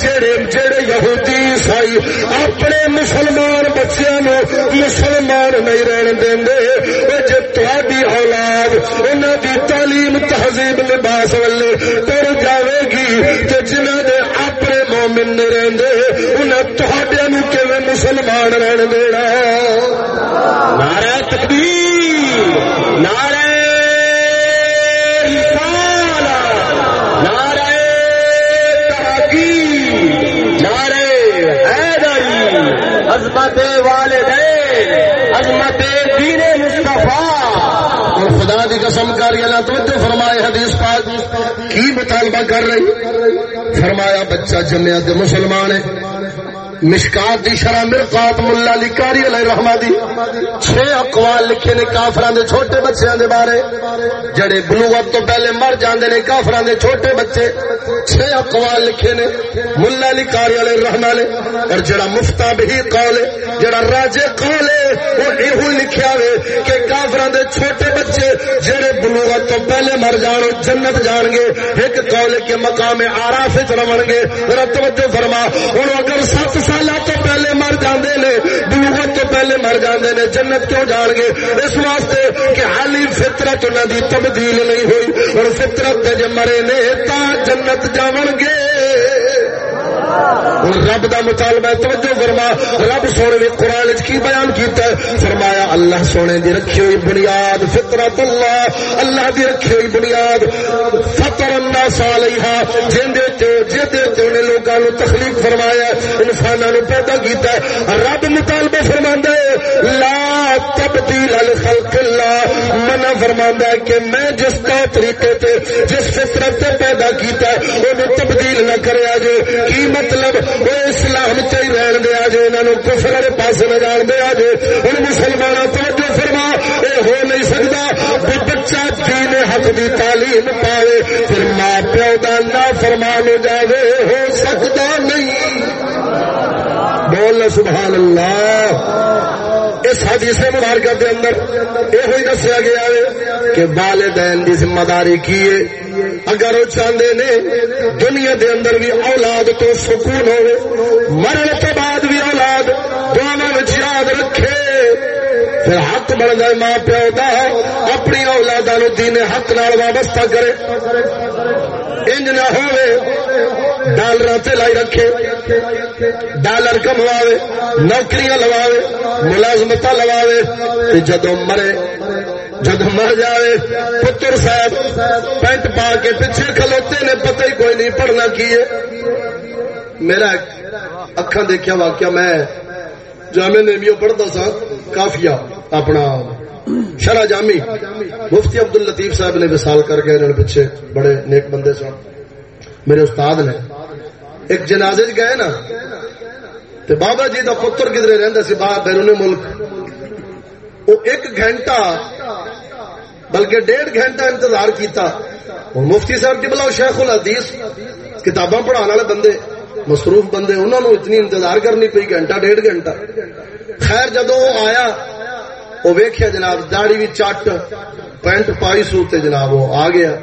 جڑے جڑے یہودی عیسائی اپنے مسلمان بچیاں نو مسلمان نہیں رہن دیں جی تاری اولاد انہوں دی تعلیم تہذیب لباس والے تر جاوے گی تو جنہ دے اپنے مومن نہیں رہندے انہیں تہاڈے نو کیویں مسلمان رہن دینا؟ نعرہ تکبیر، نعرہ عظمت والدین عظمت دین مصطفیٰ۔ اور خدا دی قسم کر یا تو فرمائے حدیث پاک۔ کی مطالبہ کر رہی؟ فرمایا، بچہ جمعیت مسلمان ہے۔ مشکات دی شرح مرقات ملا لکاری علیہ رحمہ دی۔ چھ اقوال لکھے نے کافران دے چھوٹے بچے دے بارے۔ جڑے بلوغت تو پہلے مر جاندے نے کافران دے چھوٹے بچے۔ چھ اقوال لکھے نے ملا لکاری علیہ رحمہ نے۔ اور جڑا مفتا بھی قول ہے، جڑا راجے قول ہے، وہ ایہو لکھیا ہوئے کہ کافران دے چھوٹے بچے جڑے بلوغت تو پہلے مر جانو جنت جان گے، ایک قول کے مقام آراف رون گے رتوجہ فرما، انہوں اگر سات سالا تو پہلے مر جاندے نے بلوغت تو پہلے مر جاندے نے، جنت کیوں جان گے؟ اس واسطے کہ حالی فطرت انہوں دی تبدیل نہیں ہوئی، اور فطرت جب مرے نے، تا جنت جاون گے۔ رب دا مطالبہ توجہ فرما۔ رب سونے نے قرآن کی بیان کیتا ہے؟ فرمایا، اللہ سونے دی رکھی ہوئی بنیاد فطرت اللہ۔ اللہ دی رکھی ہوئی بنیاد فطر الناس علیہا۔ جندے تے جدے تے انہیں لوگاں نو تخلیق فرمایا انساناں نو پیدا کیتا ہے۔ رب مطالبہ فرماندا ہے، لا تبدیل الخلق اللہ۔ منع فرماندا ہے کہ میں جس کا طریقے تے، جس فطرت تے پیدا کیتا ہے او تبدیل نہ کریا جو کی مطلب؟ وہ اسلام چی رہن دیا جی انہوں کفر والے پاس نہ جان دیا جی ہوں مسلمان توجہ فرما یہ ہو نہیں سکتا بچہ دین حق کی تعلیم پائے پھر ماں پیو کا نہ فرمان جائے ہو سکتا نہیں۔ بول سبحان اللہ۔ اس حدیث مبارکہ کے اندر یہ ہوئی دسیا گیا ہے کہ والدین کی ذمہ داری کی ہے۔ اگر وہ چاہتے نے دنیا دے اندر بھی اولاد تو سکون ہو مرن تو بعد بھی اولاد دونوں یاد رکھے۔ پھر حق بن جائے ماں پیو کا اپنی اولادا نو دین حق نال وابستہ کرے۔ انج نہ ہوئے ڈالر لائی رکھے۔ ڈالر کمواوے، نوکریاں لواوے ملازمت لواوے جدو مرے جد مر جائے پتر صاحب پینٹ پا کے پیچھے کھلوتے نے، پتہ ہی کوئی نہیں پڑھنا کیے میرا اکھا دیکھا واقعہ میں جامع نیمیو پڑھتا سا کافیا اپنا شرح جامی۔ مفتی عبد الطیف صاحب نے وسال کر کے پیچھے بڑے نیک بندے سن۔ میرے استاد نے ایک جنازے چ گئے نا تو بابا جی کا پتر کدھر رہتا سی باہر بیرون ملک۔ وہ ایک گھنٹہ، بلکہ ڈیڑھ گھنٹہ انتظار کیتا۔ اور مفتی صاحب کی بلاؤ شیخ الحدیث، کتاباں پڑھانے والے بندے، مصروف بندے انہوں نے اتنی انتظار کرنی پی گھنٹہ، ڈیڑھ گھنٹہ۔ خیر جدو وہ آیا وہ ویخیا جناب داڑی بھی چٹ، پینٹ پائی سوتے جناب، وہ آ گیا۔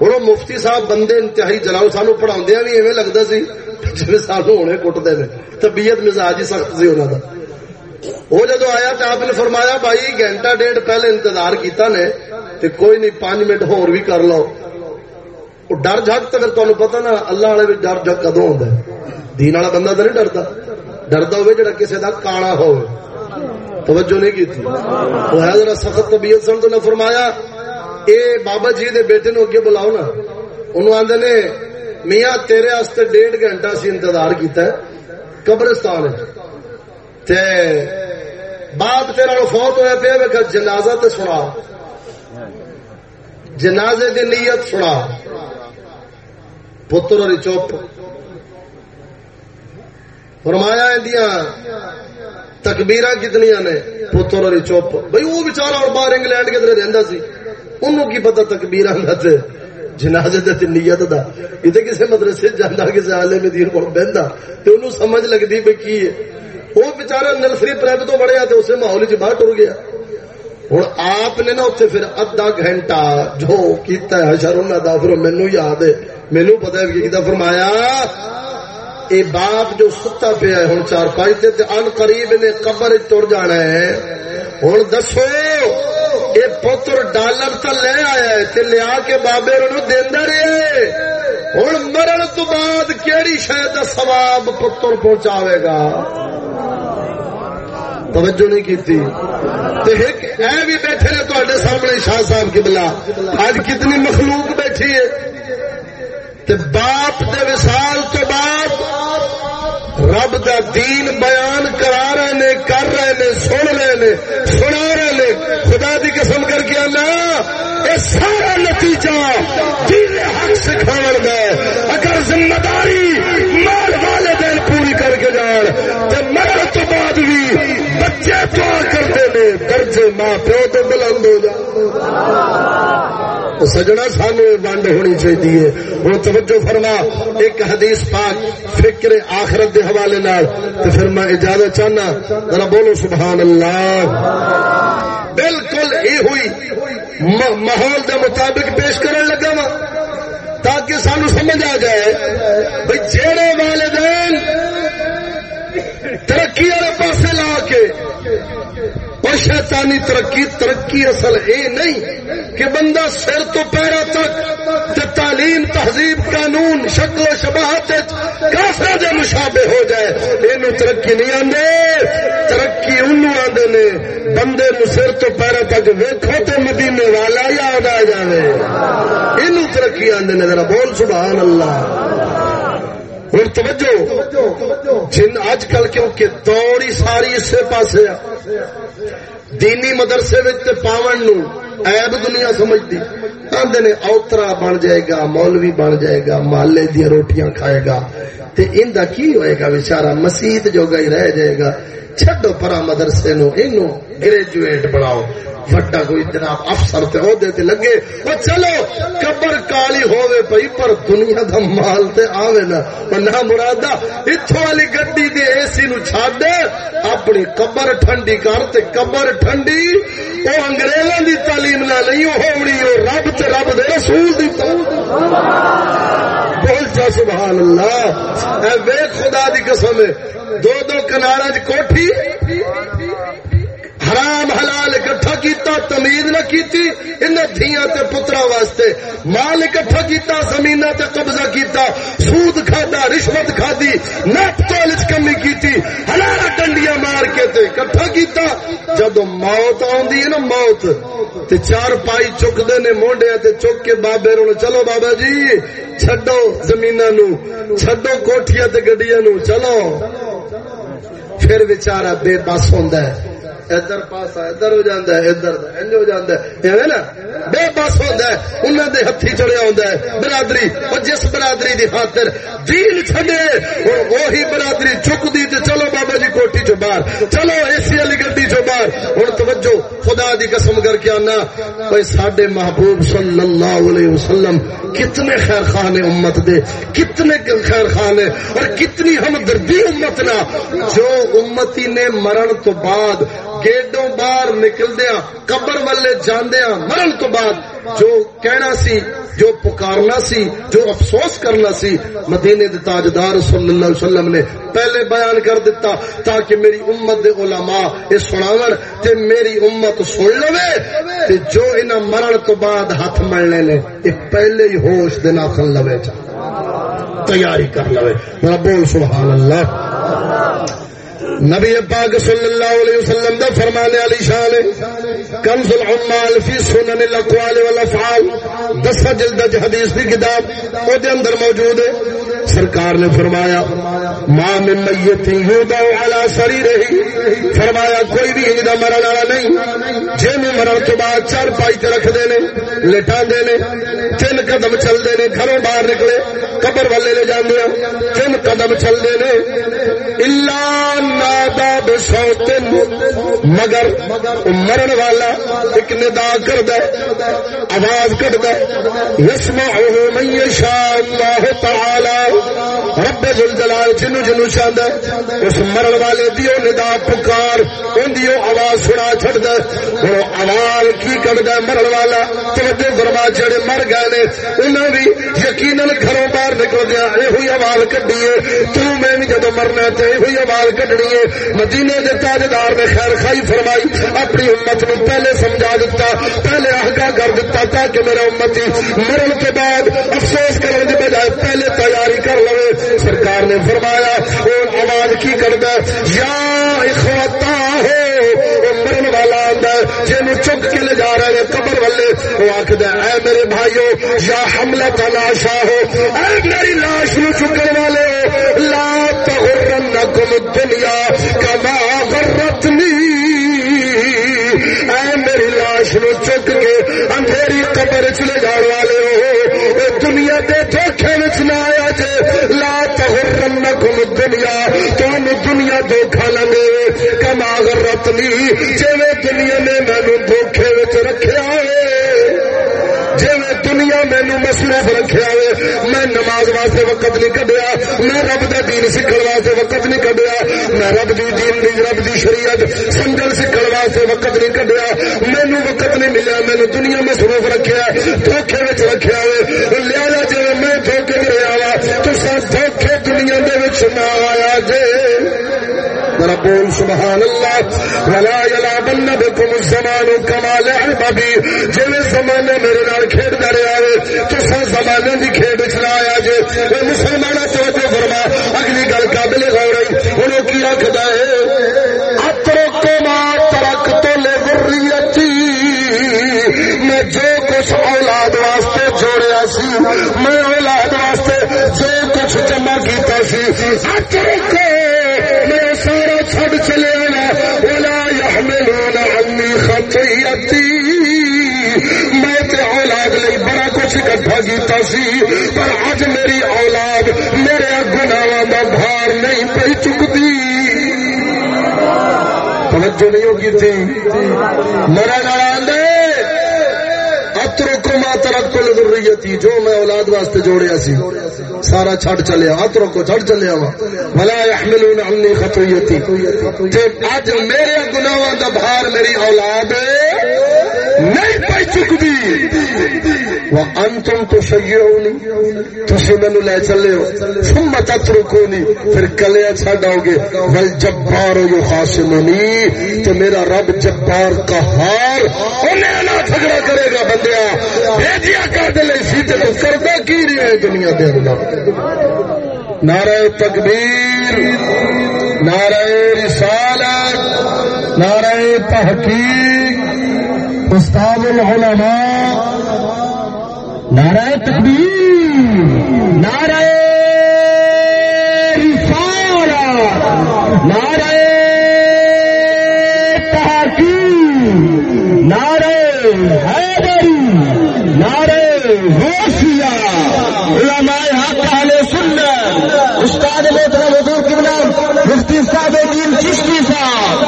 ہوں مفتی صاحب بندے انتہائی جلاؤ سانو پڑھا بھی ایویں لگتا سی جی سانو ہونے کٹتے ہیں طبیعت مزاج ہی سخت سی انہوں کا وہ جدو آیا تو آپ نے فرمایا بھائی گھنٹہ ڈیڑھ پہلے انتظار کیتا نے تے کوئی نہیں پانچ منٹ ہور بھی کر لو ڈر جگ تو پھر تمہیں پتا نا اللہ والے بھی ڈر جگ کدو ہوتا ہے دین والا بندہ تو نہیں ڈرتا ڈردا ہوئے جڑا کسی کا کالا ہو توجہ نہیں کی تھی وہ ہے ذرا سخت طبیعت سن تو نہ فرمایا اے بابا جی دے بیٹے نو اگے بلاؤ نا۔ انہوں آدھے نے، میاں تیرے واسطے ڈیڑھ گھنٹہ سی انتظار کیتا ہے۔ قبرستان تے باپ تیرا فوت ہوا پیا ویک جنازہ تے سنا۔ جنازے دی نیت سنا۔ پتر اور چپ۔ فرمایا اندیاں تکبیر کتنی نے؟ پتر اور چپ۔ بھائی وہ بچارا اور باہر انگلینڈ کے طرح رہتا سی؟ انہوں کی پتا تکبیر جنازے دے نیت دا۔ یہ کسی مدرسے جانا کسی آلے میں دین کو بہندا، تے انہوں سمجھ لگتی بھائی کی ہے۔ وہ بچارا نلفری پریب تو بڑے آتے اسے ماحول چ باہر ٹر گیا۔ ہوں آپ نے نا اتنے پھر ادھا گھنٹہ جو کیتا ہے حشر انہوں دا، پھر مینو یاد ہے۔ مینو پتا ہے کہ فرمایا، اے باپ جو ستا پیا ہے ہوں چار پانچ تے ان قریب نے قبر تر جانا ہے۔ ہوں دسو۔ یہ پتر ڈالر تو لے آیا ہے تے لیا کے بابے دینا رہے ہوں مرن تو بعد کیڑی شاید سواب پتر پہنچاوے گا؟ توجہ نہیں کی تھی اے بھی بیٹھے نے تے سامنے شاہ صاحب کی بلا آج کتنی مخلوق بیٹھی ہے۔ تے باپ دے وسال تو بعد رب دا دین بیان کرا رہے نے، کر رہے نے، سن رہے نے، سنا رہے نے خدا دی قسم کر کے آنا یہ سارا نتیجہ دین حق سکھاؤ گا اگر ذمہ داری مال والے دن پوری کر کے جان تو مرن تو بعد بھی بچے دعا کرتے ہیں درجے ماں پیو تو بلند ہو جا۔ سجنا سانو ونڈ ہونی چاہیے ہوں توجہ فرما، ایک حدیث پاک فکر آخرت کے حوالے تو پھر میں اجازت چاہنا، ذرا بولو سبحان اللہ۔ بالکل یہ ہوئی۔ ماحول کے مطابق پیش کرنے لگا وا۔ تاکہ سانو سمجھ آ جائے بھائی جہے والدین ترقی والے پاس لا کے اور شیطانی ترقی ترقی اصل یہ نہیں کہ بندہ سر تو پیرا تک تعلیم، تہذیب، قانون، شکل و شباہت کافر دے مشابے ہو جائے۔ یہ ترقی نہیں آدھے ترقی ان آدھے نے۔ بندے نو سر تو پیرا تک ویکو تو مدینے والا یاد آ جائے یہ ترقی آدھے نے، ذرا بول سبحان اللہ۔ ہوں توجہ، جن اج کل کیونکہ دوڑی ساری اسے پاس دینی مدرسے پاون نو عیب دنیا سمجھتی۔ آدھے نے اوترا بن جائے گا، مولوی بن جائے گا، محلے دیا روٹیاں کھائے گا۔ تے ان دا کی ہوئے گا بچارا مسیت جو گئی رہ جائے گا۔ چھڈو پرا مدرسے نو، اینو گریجویٹ بناؤ۔ وڈا کوئی جناب افسر تے عہدے تے لگے، او چلو، قبر کالی ہووے پئی، پر دنیا دا مال تے آوے نا۔ او نہ مرادا ایتھوں والی گڈی دی اے سی نو چھڈ۔ اپنی قبر ٹھنڈی کر تے قبر ٹھنڈی۔ او انگریزاں دی تعلیم نہ نہیں ہونی او رب تے رب دے رسول دی بول جا سبحان اللہ؟ اے بے خدا دی قسم دو دو کنارا چ کوٹھی۔ حرام حلال اکٹھا کیتا تمید نہ کیتی انہیں دھیاں تے پترا واسطے۔ مال اکٹھا کیتا زمین تے قبضہ کیتا، سود کھادا، رشوت کھادی نپ تولچ کمی کیتی حلال ڈنڈیاں مار کے تے اکٹھا کیتا۔ جدو موت آندی ہے نا، موت، تے چار پائی چک دے نے مونڈے تے چک کے بابے رو چلو بابا جی چھڈو زمیناں نو، چھڈو کوٹھیاں تے گڈیاں نو، چلو۔ پھر بیچارہ بے بس ہوندا ہے۔ ادھر پاسا ادھر ہو جاتا ہے، ادھر انج ہو جاتا ہے۔ نا؟ بے بس ہوتا ہے انہوں دے ہاتھی چڑیا ہوتا ہے۔ برادری، اور جس برادری دی خاطر دین چھڈے وہی برادری چک تے چلو بابا جی کوٹھی چو باہر، چلو اے سی والی گڈی چو باہر۔ ہوں توجہ، خدا دی قسم کر کے آنا، بھائی سڈے محبوب صلی اللہ علیہ وسلم کتنے خیر خان امت دے، کتنے خیر خان اور کتنی ہمدردی امت نا۔ جو امتی نے مرن تو بعد گیٹوں باہر نکلدیا قبر والے جاندیا مرن تو بعد جو کہنا سی، جو پکارنا سی، جو افسوس کرنا سی، مدینے دے تاجدار صلی اللہ علیہ وسلم نے پہلے بیان کر دیتا تاکہ میری امت دے علماء یہ سناور تے میری امت سن لوے تے جو انہاں مرن تو بعد ہاتھ ملنے نے، یہ پہلے ہی ہوش دے ناخن لوے چا۔ تیاری کر لوے۔ بول سبحان اللہ۔ نبی پاک صلی اللہ علیہ وسلم دا فرمانے علی شان کنز العمال فی سنن الاقوال والافعال دس جلد جی حدیث دی کتاب، او دے اندر موجود ہے۔ سرکار نے فرمایا، ما من میت یودع علی سریرہ. فرمایا، کوئی بھی انجدہ مرن والا نہیں۔ جے میں مرن تو بعد چار پائی تے رکھ دے نے لٹا دے نے، تین قدم چل دے نے، گھروں باہر نکلے، قبر والے لے جاندے تین قدم چل دے نے۔ الا مگر مرن والا ایک ندا کرد آواز کٹ دسما اللہ تعالی۔ رب جلال جنو جنو چاہد اس مرن والے دیو ندا پکار، ان دیو آواز سنا چڑ دے وہ آواز کی کٹ دے مرن والا؟ توجہ فرما، جڑے مر گئے نے انہوں بھی یقیناً گھروں باہر نکل گیا یہ آواز کٹی ہے۔ تو میں بھی جدو مرنا تو یہ آواز کٹنی ہے۔ مدینے کے تاجدار نے خیر خائی فرمائی، اپنی امت نو پہلے سمجھا دیتا پہلے آگاہ کر دیتا تاکہ میرا امت مرن کے بعد افسوس کرنے کے بجائے پہلے تیاری کر لو سرکار نے فرمایا، وہ آواز کی کرتا یا اخوتا ہو مرن والا آتا جن چک کے لے جا رہے ہیں قبر والے، وہ آخد اے میرے بھائیو، یا حملہ کا لاشا ہو، اے میری لاش نو چکن والے لا تغرنکم الدنیا کما غرتنی۔ اے نو چک کے اندھیری قبر چلے جان والے ہو دنیا کے دھوکھے نہ آیا۔ تغرنکم دنیا تم دنیا دھوکھا لگے کما غرتنی جی دنیا نے مینو دھوکھے رکھا ہے۔ جی میں دنیا مینو مصروف رکھا ہے۔ میں نماز واسطے وقت نہیں کڈیا، میں رب کا دین سیکھ واسطے وقت نہیں کڈیا۔ میں رب دی دین دی، رب دی شریعت سمجھ سیکھ واسطے وقت نہیں کڈیا۔ مینو وقت نہیں ملیا مینو دنیا مصروف رکھا دھوکھے رکھا ہے۔ لیا جی میں دھوکے میں رہا وا تو دھوکھے دنیا دے نہ آیا جے بول سبحان اللہ۔ ولا يلعبن بكم الزمان كما لعب بي جے زمانے میرے نال کھیڈدا رہیا ہے، تساں زمانے دی کھیڈ وچ نہ آیا جے۔ اے مسلماناں، توجہ فرما۔ اگلی گل قابل غور ہے۔ انہوں کی آکھدا ہے اترک ما کیتا سی میں سارا چھڑ چلے آنا۔ ولا يحملون عني خطيئتي میں تے اولاد لئی بڑا کچھ اکٹھا کیتا سی، پر اج میری اولاد میرے گناواں دا بھار نہیں پئی چکتی۔ توجہ نہیں ہوگی تھی؟ مرا نال اترو کو ماں ترک کو جو میں اولاد واسطے جوڑیا سی۔ سارا چھڑ چلیا اترکو چھڑ چلیا وا بلا يحملون عنی خطیتی تے اج میرے گناہاں دا بھار میری اولاد نہیں پائی چکتی۔ وہ انتم تسی مینو لے چلے ہو۔ ثم تترکونی پھر کلیا چھڈاؤ گے۔ ول جبار یو خاصمنی تو میرا رب جبار قہار انہیں نہ جھگڑا کرے گا بندیا۔ بھیجیا کر دے لے سی تے تو کردا کی رہے ہے دنیا دے اندر؟ نعرہ تکبیر، نعرہ رسالت، نعرہ تحقیق۔ استاد العلماء نعرہ تکبیر، نعرہ رسالہ نعرہ تحقیق، نعرہ حیدری، نعرہ غوثیہ۔ علماء حق، اہل سنت۔ استاد محترم حضور کے نام مفتی صاحب دین چشتی صاحب۔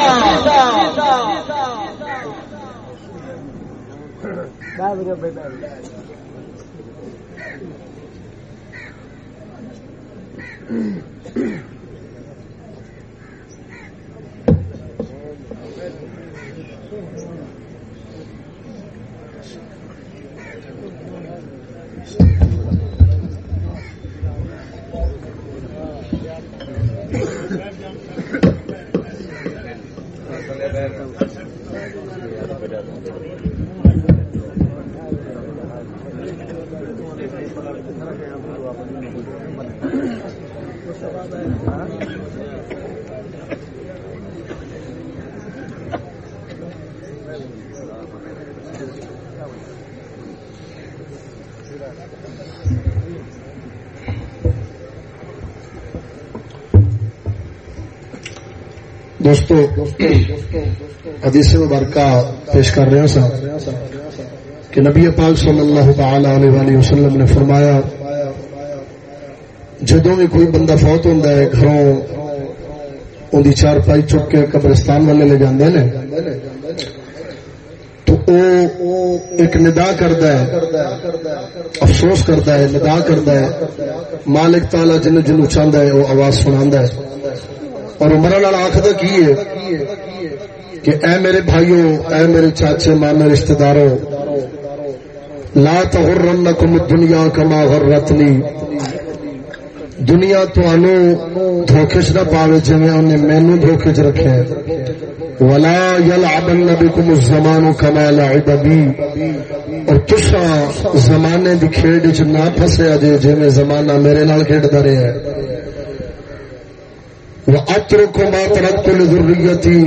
حدیث مبارکہ پیش کر رہے سا کہ نبی پاک صلی اللہ تعالی علیہ وسلم نے فرمایا جدو بھی کوئی بندہ فوت ہوتا ہے، گھروں ان کی چار پائی چک کے قبرستان والے لے جاندے نے، تو او ایک ندا کرتا ہے، افسوس کرتا ہے، ندا کرتا ہے، مالک تالا جن جنو چاہتا ہے وہ آواز سنا ہے۔ اور عمر لال آخر کی ہے کہ اے میرے بھائیوں اے میرے چاچے، مامے رشتہ داروں لا تغرنکم دنیا کما غرتنی۔ دنیا تو دھوکے چ نہ پاوے جی انہیں مینو دھوکے چ رکھے ولا یلعبن بکم الزمان کما لعب بی اور تسا زمانے دی کھیڈ چ نہ پھسیا جے جویں زمانہ میرے نال کھیڈدا رہیا ہے۔ اتر کو ضروریتی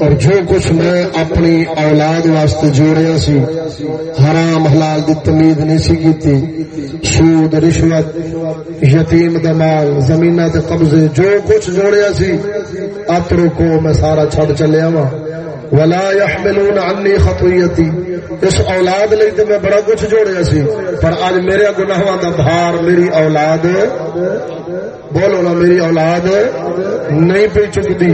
اور جو کچھ میں اپنی اولاد واسطے جوڑیا سی، حرام حلال دی تمید نہیں سی کی سود، رشوت، یتیم دمال زمین قبضے، جو کچھ جوڑیا سی اتر کو میں سارا چھڑ چلیا وا ولا يحملون عني خطيئتي اس اولاد لئی تے میں بڑا کچھ جوڑیا سی، پر اج میرے گناہاں دا بھار میری اولاد، بولو نا، میری اولاد نہیں پی چکتی۔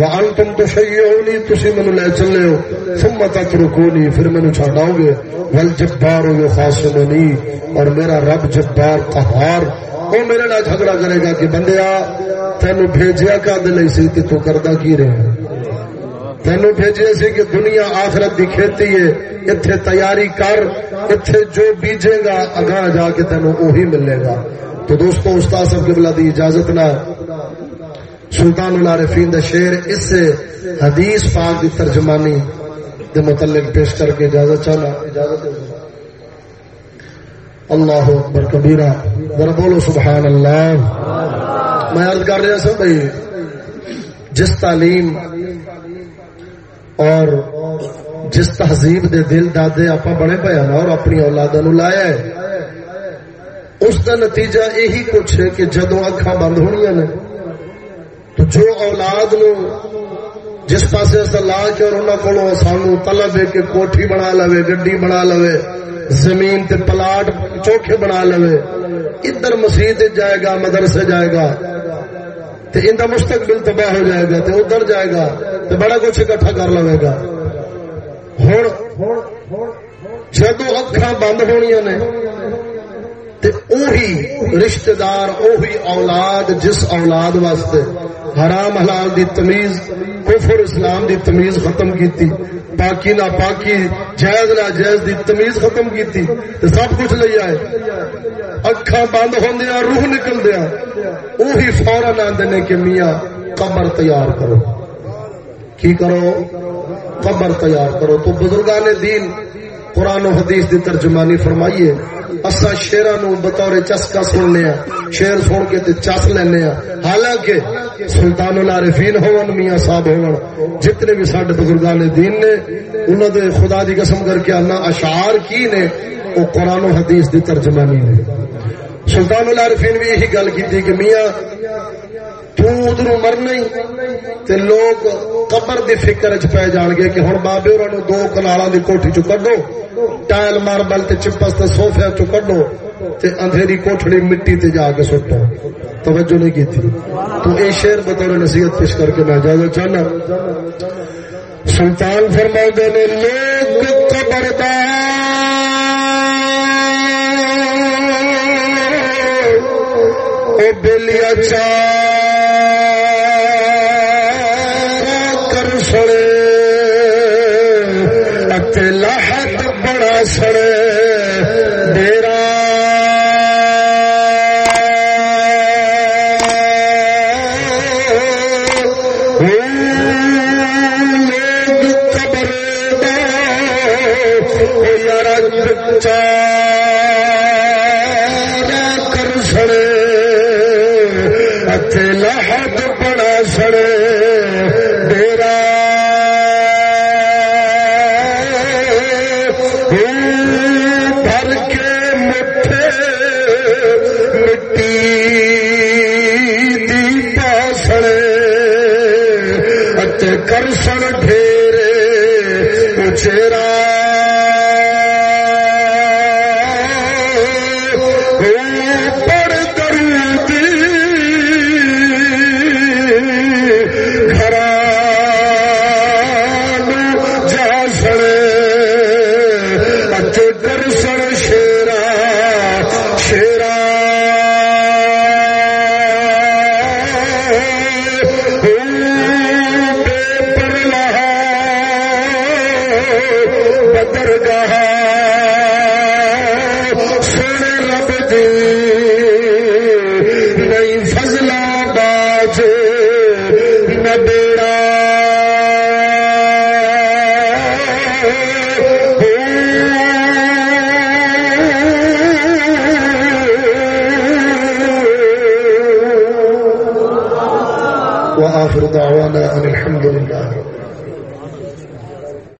وانتم تشيعوني، تسی مینوں لے چلے ہو۔ ثم تتركوني پھر مینوں چھڈاؤ گے والجبار يخاصمني، اور میرا رب جبار قہار، وہ میرے نال جھگڑا کرے گا کہ بندیا تینو بھیجیا کا دل سی، کہ تو کردا کی رہے تینو بھیجے سی کہ دنیا آخرت دی کھیتی ہے، اتھے تیاری کر، اتھے جو بیجے گا، اگاں جا کے تینو وہی ملے گا۔ تو دوستو، استاد صاحب کی بلا دی اجازت نہ۔ سلطان العارفین دا شعر اس سے حدیث پاک دی ترجمانی دے متعلق پیش کر کے اجازت چاہنا۔ اجازت اللہ اکبر کبیرہ۔ ذرا بولو سبحان اللہ۔ میں عرض کر رہا سا بھائی، جس تعلیم اور جس تہذیب دے دل دادے آپ بڑے پے نا اور اپنی اولاد نو لایا ہے۔ اس کا نتیجہ یہی کچھ ہے کہ جدو اکھا بند ہونی نے، تو جو اولاد نو جس پاس لا کے اور انہوں کو سانو طلب ہے کہ کوٹھی بنا لو گڈی بنا لو زمین تے پلاٹ چوکھے بنا لو ادھر مسیح جائے گا، مدرسے جائے گا تے ان مستقبل تباہ ہو جائے گا تے ادھر جائے گا تے بڑا کچھ اکٹھا کر لے گا۔ ہوں جدو اکھا بند ہونی نے تے اوہی رشتہ دار، اوہی اولاد، جس اولاد واسطے حرام حلال دی تمیز، کفر اسلام دی تمیز ختم کیتی۔ پاکی نہ پاکی، جائز نہ جائز دی تمیز ختم کیتی۔ تے سب کچھ لے آئے۔ اکھاں بند ہوندیا روح نکل دیا وہی فورن آندے نے کہ میاں، قبر تیار کرو۔ کی کرو؟ قبر تیار کرو۔ تو بزرگان دین قرآن و حدیث دی ترجمانی فرمائیے۔ اصا شیرا نو بطور چسکا سننے شیر سن کے تے چس لینے حالانکہ سلطان العارفین ہون، میاں صاحب ہون، جتنے بھی ساڈے بزرگان دین نے انہوں دے خدا دی قسم کر کے آنا اشعار کی نے، وہ قرآن و حدیث دی ترجمانی نے۔ سلطان العارفین بھی یہی گل کی تھی کہ میاں تو ادھر مرنا تے لوگ قبر دی فکر چ پی جان گے کہ ہوں بابے اور دو کنالا دی کوٹھی چ کڈو ٹائل ماربل تے چپس تے سوفے چ کڈو تے اندھیری کوٹھڑی مٹی تے جا کے سٹو۔ توجہ نہیں کی تھی تو اے شعر بطور نصیحت پیش کر کے میں اجازت چاہنا سلطان فرما نے، لوگ خبردار بلیا چار دعوانا أن سڑے